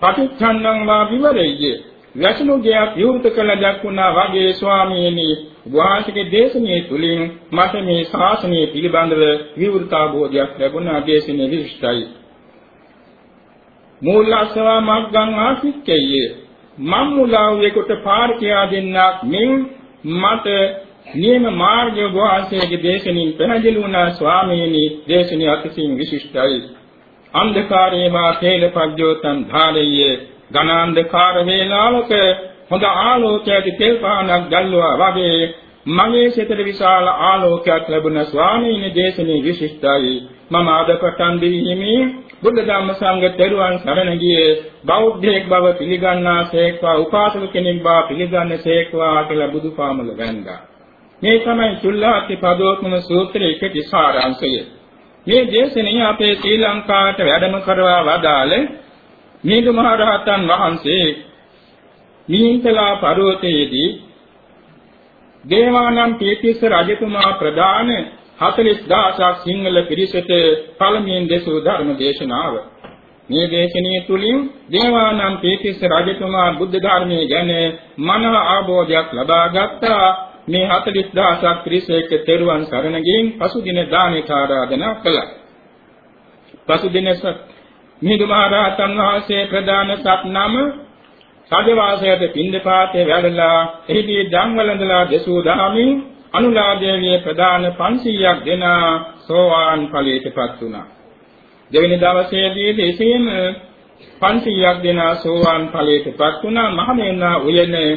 A: පටිච්චන්නං වා විවරෙය්‍ය. වැසුණු ගයක් විවෘත කළ දක්ුණා වගේ ස්වාමීනි වාසිකේ දේශනේ තුලින් මට මේ ශාසනය පිළිබඳව විවෘතාභෝධයක් ලැබුණා දේශනේ විශිෂ්ටයි. මූලස්සවා මග්ගං ආසික්කේය මම් මුලාවෙකට පාර කියා දෙන්නක් මෙන් මට නියම මාර්ගය වාසයේ දේශනින් පැහැදිලි වුණා ස්වාමීනි දේශනිය අතිශයින් විශිෂ්ටයි. අන්ධකාරේ වා තේලපජ්ජෝතං ධාරයේ ඝනාන්ධකාර වේලාවක හොඳ ආලෝකයක් තෙල් පහනක් දැල්ලුවා වගේ මගේ සිතට විශාල ආලෝකයක් ලැබුණ ස්වාමීන් දේශනේ විශිෂ්ටයි. මම අද පටන් දෙවිහිමි බුද්ධ ධම්ම සංඝ තෙරුවන් සරණ ගියේ. බෞද්ධයෙක් බව පිළිගන්නාසේක්වා උපාසක කෙනෙක් බව පිළිගන්නසේක්වා කියලා බුදුපාමල වැන්දා මේ තමයි චුල්ලාති පදෝත්මන සූත්‍රයේ කෙටි සාරාංශය මේ දේශනය අපේ ශ්‍රී ලංකාවට වැඩම කරවා වදාළ මිහිඳු මහ රහතන් වහන්සේ මිහින්තලා පර්වතයේදී දේවානම් පීතිස්ස රජතුමා ප්‍රදාන 40000ක් සිංහල පිරිසට පළමුවෙන් දෙසූ ධර්ම දේශනාව. මේ දේශනිය තුලින් දේවානම් පීතිස්ස රජතුමා බුද්ධ ධර්මයේ ගැන මනව ආબોධයක් ලබා ගත්තා. මේ 40000ක් ත්‍රිසේක තෙරුවන් සරණ ගින් පසුදින දානේක ආරාධනා කළා. පසුදින මිහිඳු මහ රහතන් වහන්සේ ප්‍රදාන සත් නම සාදවාසයට පින්දපාතේ වැඩලා එහිදී ධම්වලඳලා දසූ දහමින් අනුලා දේවිය ප්‍රදාන 500ක් දෙන සෝවාන් ඵලයටපත් වුණා. දෙවෙනි දවසේදී එසේම 500ක් දෙන සෝවාන් ඵලයටපත් වුණා. මහමෙන්නා උයනේ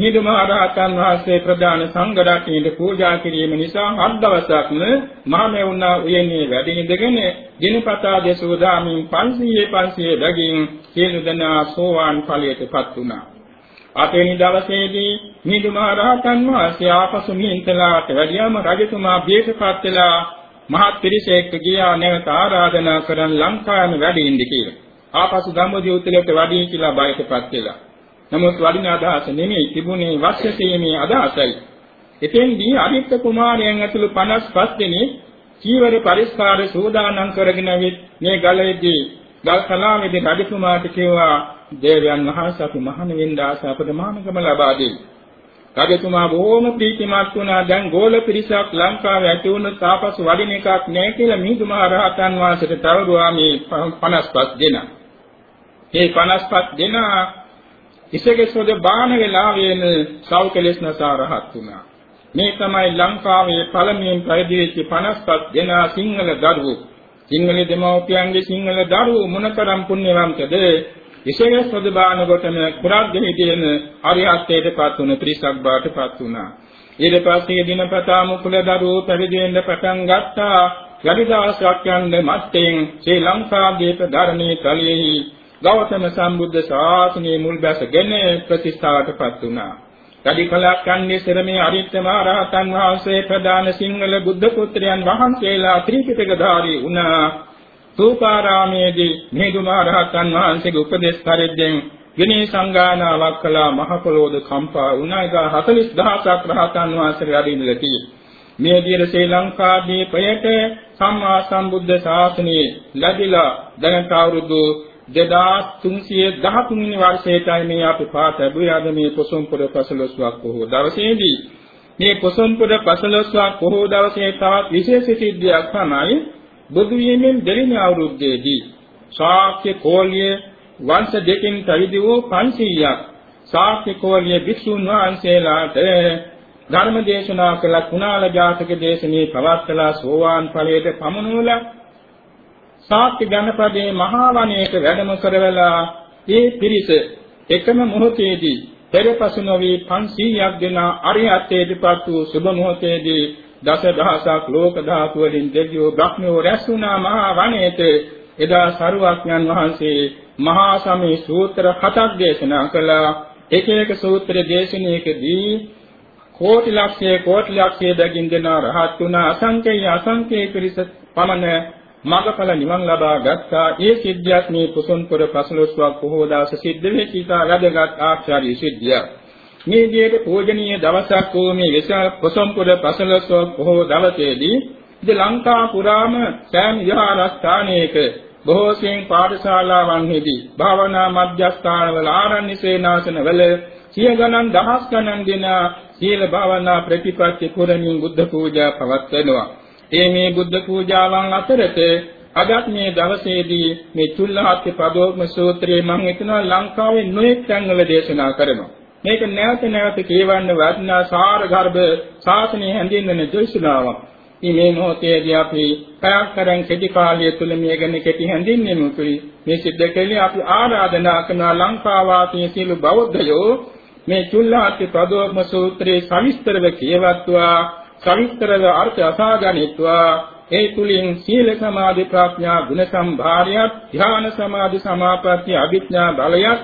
A: මිහිඳු මහ රහතන් වහන්සේ ප්‍රදාන සංඝ රත්නයේ පූජා කිරීම නිසා හත් දවසක්ම මහමෙවුනා උයනේ වැඩ ඉඳගෙන දිනපතා දසෝදාමින් 500 500 බැගින් සියලු දෙනා සෝවාන් ඵලයටපත් වුණා. අතේනි දවසේදී මිහිඳු මහ රහතන් වහන්සේ ආපසු මිහින්තලාට වැඩියම රජතුමා බේසපත් වෙලා මහත් පිරිසෙක් ගියා නැවත ආරාධනා කරන් ලංකාවේ වැඩ ඉන්න කියලා. ආපසු ධම්මජෝතිලට වැඩි කියලා බයටපත් වෙලා. නමුත් වඩින අදහස නෙමෙයි තිබුණේ වස්සසීමේ අදහසයි. එතෙන්දී අරිත්ත කුමාරයන් ඇතුළු 55 දෙනෙක් චීවර පරිස්කාර සූදානම් කරගෙන මේ ගලේදී ගල් කලාවේදී රජතුමාට කිව්වා දේවයන් වහන්සේ අපි මහණ වෙන්න ආස අපට මහණකම ලබා දෙයි. රජතුමා බොහොම ප්‍රීතිමත් වුණා දැන් ගෝල පිරිසක් ලංකාවේ ඇති වුණ තාපසු වඩින එකක් නැහැ කියලා මිහිඳු මහ රහතන් වහන්සේට තවරුවා මේ 55 දෙනා. මේ 55 දෙනා ඉසගෙසොද බාන වෙලාවෙම සෞකලෙස් නසා රහත් වුණා. මේ තමයි ලංකාවේ පළමුවෙන් පැවිදි වෙච්ච 57 දෙනා සිංහල දරුවෝ. සිංහල දෙමව්පියන්ගේ සිංහල දරුවෝ මොනතරම් පුණ්‍යවන්තද? විශේෂ සොදබාන කොටම කුරාග්ගෙහි තියෙන අරිහත්ත්වයටපත් වුණ ත්‍රිසක් බාටපත් වුණා. ඊට පස්සේ දිනපතා මුකුල දරුවෝ පැවිදි වෙන්න පටන් ගත්තා. යටි දවසක් යන්නේ මත්තෙන් ශ්‍රී ලංකාදීප ධර්මයේ තලයේහි ගෞතම සම්බුද්ධ ශාසනයේ මුල් බැසගෙන ප්‍රතිස්ථාවටපත් වුණා. යටි කලක් යන්නේ සරමේ අරිත්ත මහ රහතන් වහන්සේ ප්‍රදාන සිංහල බුද්ධ පුත්‍රයන් වහන්සේලා ත්‍රිපිටකධාරී වුණා. සූපාරාමේදී මිහිඳු මහ රහතන් වහන්සේගේ උපදේශ පරිද්දෙන් විනී සංගානාවක් කළා මහ පොළොවද කම්පා වුණා. ඒක 40000ක් රහතන් වහන්සේලා යදින්නලා තියෙනවා. මේ විදිහට ශ්‍රී ලංකාදීපයට සම්මා සම්බුද්ධ ශාසනය ලැබිලා දැනට අවුරුදු 2313 වෙනි වර්ෂයටයි මේ අපි පාත ලැබුවේ අද මේ පොසොන්පොළ පසළොස්වක් බොහෝ දවසේදී මේ පොසොන්පොළ පසළොස්වක් බොහෝ දවසේ තවත් විශේෂ සිද්ධියක් තමයි බුදු වීමෙන් දෙවෙනි අවුරුද්දේදී ශාක්‍ය කෝලිය වංශ දෙකෙන් පැවිදි වූ 500ක් ශාක්‍ය කෝලිය භික්ෂුන් වහන්සේලාට ධර්ම දේශනා කළ කුණාල ජාතක දේශනේ පවත්ලා සෝවාන් ඵලයට පමුණුවලා සාක්‍ය ජනපදයේ මහා වනයේට වැඩම කරවලා ඒ පිරිස එකම මොහොතේදී පෙරපසු නොවි 500ක් දෙන අරිහත්ත්වයටපත් වූ සුබ මොහොතේදී දසදහසක් ලෝක ධාතු වලින් දෙවියෝ බ්‍රහ්මයෝ රැස් වුණා මහා වනයේට එදා සරුවක්ඥන් වහන්සේ මහා සමේ සූත්‍ර හතක් දේශනා කළා. එක එක සූත්‍ර දේශනාවකදී කෝටි ලක්ෂයේ කෝටි ලක්ෂයේ දකින් දෙන රහත් වුණා. අසංකේය අසංකේය පිරිස පමණ මගඵල නිවන් ලබා ගත්තා ඒ සිද්ධියක් මේ කුසොන්පුර පසළොස්වක් බොහෝ දවස සිද්ධ වෙච්ච ඉතා වැදගත් ආචාර්ය සිද්ධියක් මේ විදිහට පූජනීය දවසක් වූ මේ විශාල කුසොන්පුර පසළොස්වක් බොහෝ දවසේදී ඉත ලංකා පුරාම සෑම විහාරස්ථානයක බොහෝ සෙයින් පාඨශාලාවන්හිදී භාවනා මධ්‍යස්ථානවල ආරණ්‍ය සේනාසනවල සිය ගණන් දහස් ගණන් දෙන සීල භාවනා ප්‍රතිපත්ති පුරමින් බුද්ධ පූජා පවත්වනවා. ඒ මේ බුද්ධ පූජාවන් අතරත අදත් මේ දවසේදී මේ චුල්ලහත්ති පදෝක්ම සූත්‍රයේ මම හිතනවා ලංකාවේ නොයෙක් තැන්වල දේශනා කරනවා. මේක නැවත නැවත කියවන්න වටිනා සාර ගර්භ ශාසනය හැඳින්වෙන දේශනාවක්. ඉතින් මේ මොහොතේදී අපි පැයක් තරම් කෙටි කාලය තුල මේ ගැන කෙටි හැඳින්වෙමු කුලි මේ සිද්ධ කළේ අපි ආරාධනා කරන ලංකා වාසී සියලු බෞද්ධයෝ මේ චුල්ලාති ප්‍රදෝම සූත්‍රයේ සවිස්තරව කියවත්වා සවිස්තරව අර්ථ අසාගනිත්වා ඒ තුලින් සීල සමාධි ප්‍රඥා ගුණ සම්භාරයත් ධ්‍යාන සමාධි සමාපatti අභිඥා බලයත්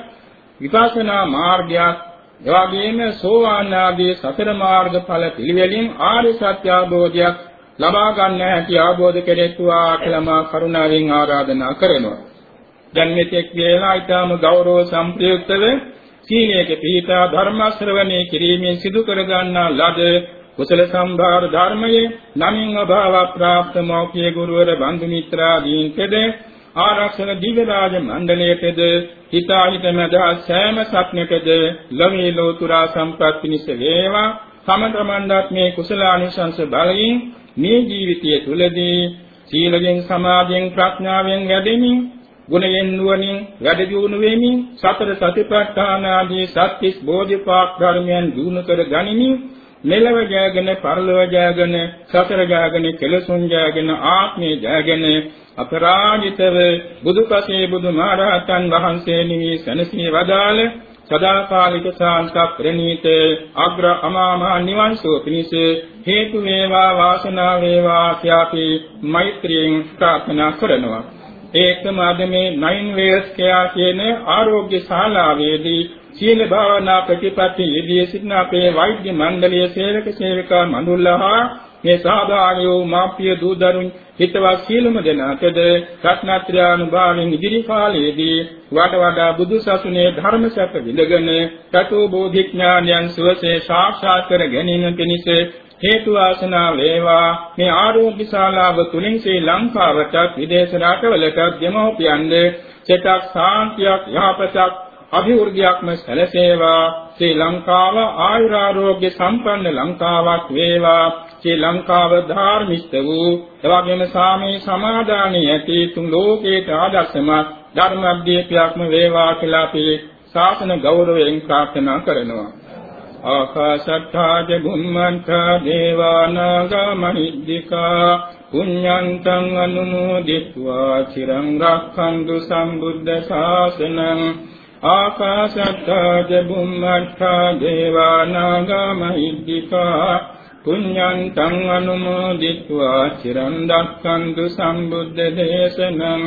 A: විපස්සනා මාර්ගයත් එවාගෙම සෝවාන් ආදී සතර මාර්ග ඵල පිළිවෙලින් ආර්ය සත්‍ය අවබෝධයක් ලබා ගන්න හැටි අවබෝධ කෙරෙත්වා කියලා මා කරුණාවෙන් ආරාධනා කරනවා. දැන් මෙතෙක් වේලා ඊටම ගෞරව සම්ප්‍රයුක්තව සීලයක පිහිටා ධර්ම ශ්‍රවණය කිරීමෙන් සිදු කර ගන්නා ලද කුසල සම්භාර ධර්මයේ නමින් අභාව ප්‍රාප්ත මෞඛ්‍ය ගුරුවර බන්දු මිත්‍රාදීන්ටද ආරක්ෂක දිව්‍ය රාජ මණ්ඩලයටද හිතාහිත මදා සෑම සත්නකද ලමී ලෝතුරා සම්පත් පිණිස වේවා. සමතමණ්ඩත් මේ කුසලානිසංස බලයෙන් මේ ජීවිතය තුළදී සීලයෙන් සමාධියෙන් ප්‍රඥාවෙන් වැඩෙමින් ගුණයෙන් නුවණින් වැඩ දියුණු වෙමින් සතර සතිපට්ඨාන ආදී සත්‍තිස් බෝධිපාක් ධර්මයන් දිනු කර ගනිමින් මෙලව ජයගෙන පරලොව ජයගෙන සතර ජයගෙන කෙලසුන් ජයගෙන ආත්මේ ජයගෙන අපරාජිතව බුදුපසේ බුදුමහරහතන් වහන්සේ නිවි සනසී වදාළ සදාකාලික සාන්ත ප්‍රණීත අග්‍ර අමාමහ නිවන් සුව පිණිස හේතු වේවා වාසනාව වේවා කියාපි මෛත්‍රියෙන් ප්‍රාර්ථනා කරනවා. ඒකම අද මේ නයින් වේස් කියා කියන ආරෝග්‍ය ශාලාවේදී සීල භාවනා ප්‍රතිපත්ති යෙදී සිටින අපේ වෛද්‍ය මණ්ඩලයේ සේවක සේවිකා මඳුල්ලහා මේ සහභාගී වූ මාපිය දූ දරුන් හිතවත් සියලුම දෙනාටද රත්නත්‍රානුභාවයෙන් ඉදිරි කාලයේදී වඩ වඩා බුදු සසුනේ ධර්ම සැප විඳගෙන චතු බෝධිඥානයන් සුවසේ සාක්ෂාත් කර ගැනීම පිණිස හේතු වාසනා වේවා. මේ ආරෝග්‍ය ශාලාව තුලින් ශ්‍රී ලංකාවට විදේශ රටවලට දෙමෝපියන්ගේ සිතක් සාන්තියක් යහපතක් අභිවෘද්ධියක්ම සැලසේවා. ශ්‍රී ලංකාව ආයුරාෝග්‍ය සම්පන්න ලංකාවක් වේවා. ශ්‍රී ලංකාව ධාර්මිෂ්ඨ වූ එවැගේම සාමී සමාදානී ඇති තුන් ලෝකේට ආදර්ශමත් ධර්මද්දීපයක්ම වේවා කියලා අපි ශාසන ගෞරවයෙන් ප්‍රාර්ථනා කරනවා. ආකාශට්ඨා ච බුම්මන්ඨා දේවානාගා මහිද්దికා පුඤ්ඤන්තං අනුමෝදිत्वा චිරං රක්ඛන්තු සම්බුද්ධ ශාසනං. ආකාශට්ඨා ච බුම්මන්ඨා දේවානාගා මහිද්దికා පුඤ්ඤන්තං අනුමෝදිत्वा චිරං රක්ඛන්තු සම්බුද්ධ දේශනං.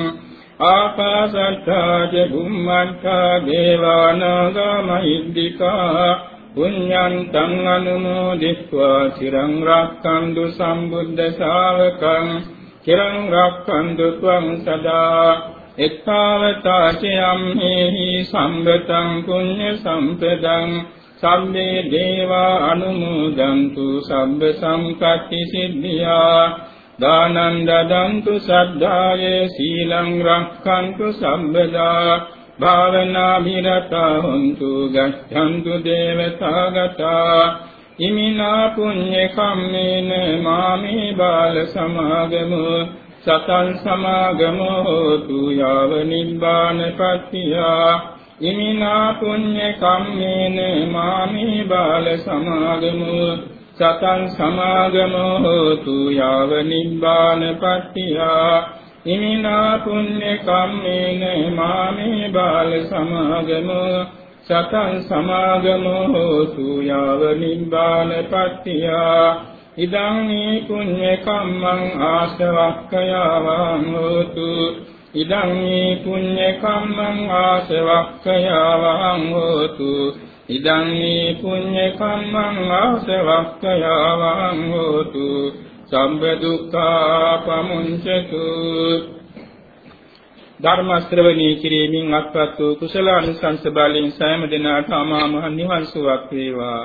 A: ආකාශට්ඨා ච බුම්මන්ඨා දේවානාගා මහිද්దికා පුඤ්ඤන්තං අනුමෝදිत्वा චිරං රක්ඛන්තු සම්බුද්ධ ශාවකං චිරං රක්ඛන්තු ත්වං සදා එත්තාවතාචයම් හේහි සම්බතං පුඤ්ඤ සම්පදං සම්මේ දේවා අනුමෝදන්තු සබ්බ සම්පත්‍ති සිද්ධියා දානං දදන්තු සද්ධායේ සීලං රක්ඛන්තු සම්බදා භාවනා විරතා හොන්තු ගච්ඡන්තු දේවතාගතා ඉමිනා පුඤ්ඤ කම්මේන මාමේ බාල සමාගමු. සතං සමාගමෝ හෝතු යාව නිබ්බාන පත්තියා. ඉමිනා පුඤ්ඤ කම්මේන මාමේ බාල සමාගමු. සතං සමාගමෝ හෝතු යාව නිබ්බාන පත්තියා. ඉමිනා පුඤ්ඤ කම්මේන මාමේ බාල සමාගමෝ සතං සමාගමෝ හෝතු යාව නිබ්බාන පත්තියා. ඉදං මේ පුඤ්ඤ කම්මං ආසවක්ඛයාවං හෝතු. ඉදං මේ පුඤ්ඤ කම්මං ආසවක්ඛයාවං හෝතු. ඉදං මේ පුඤ්ඤ කම්මං ආසවක්ඛයාවං හෝතු. සම්බ දුක්ඛා පමුංචතු ධර්ම ශ්‍රවණී කිරීමෙන් අත්පත් වූ කුසල අනුසංස බලෙන් සෑම දිනකට අමා මහ නිවන් සුවක් වේවා.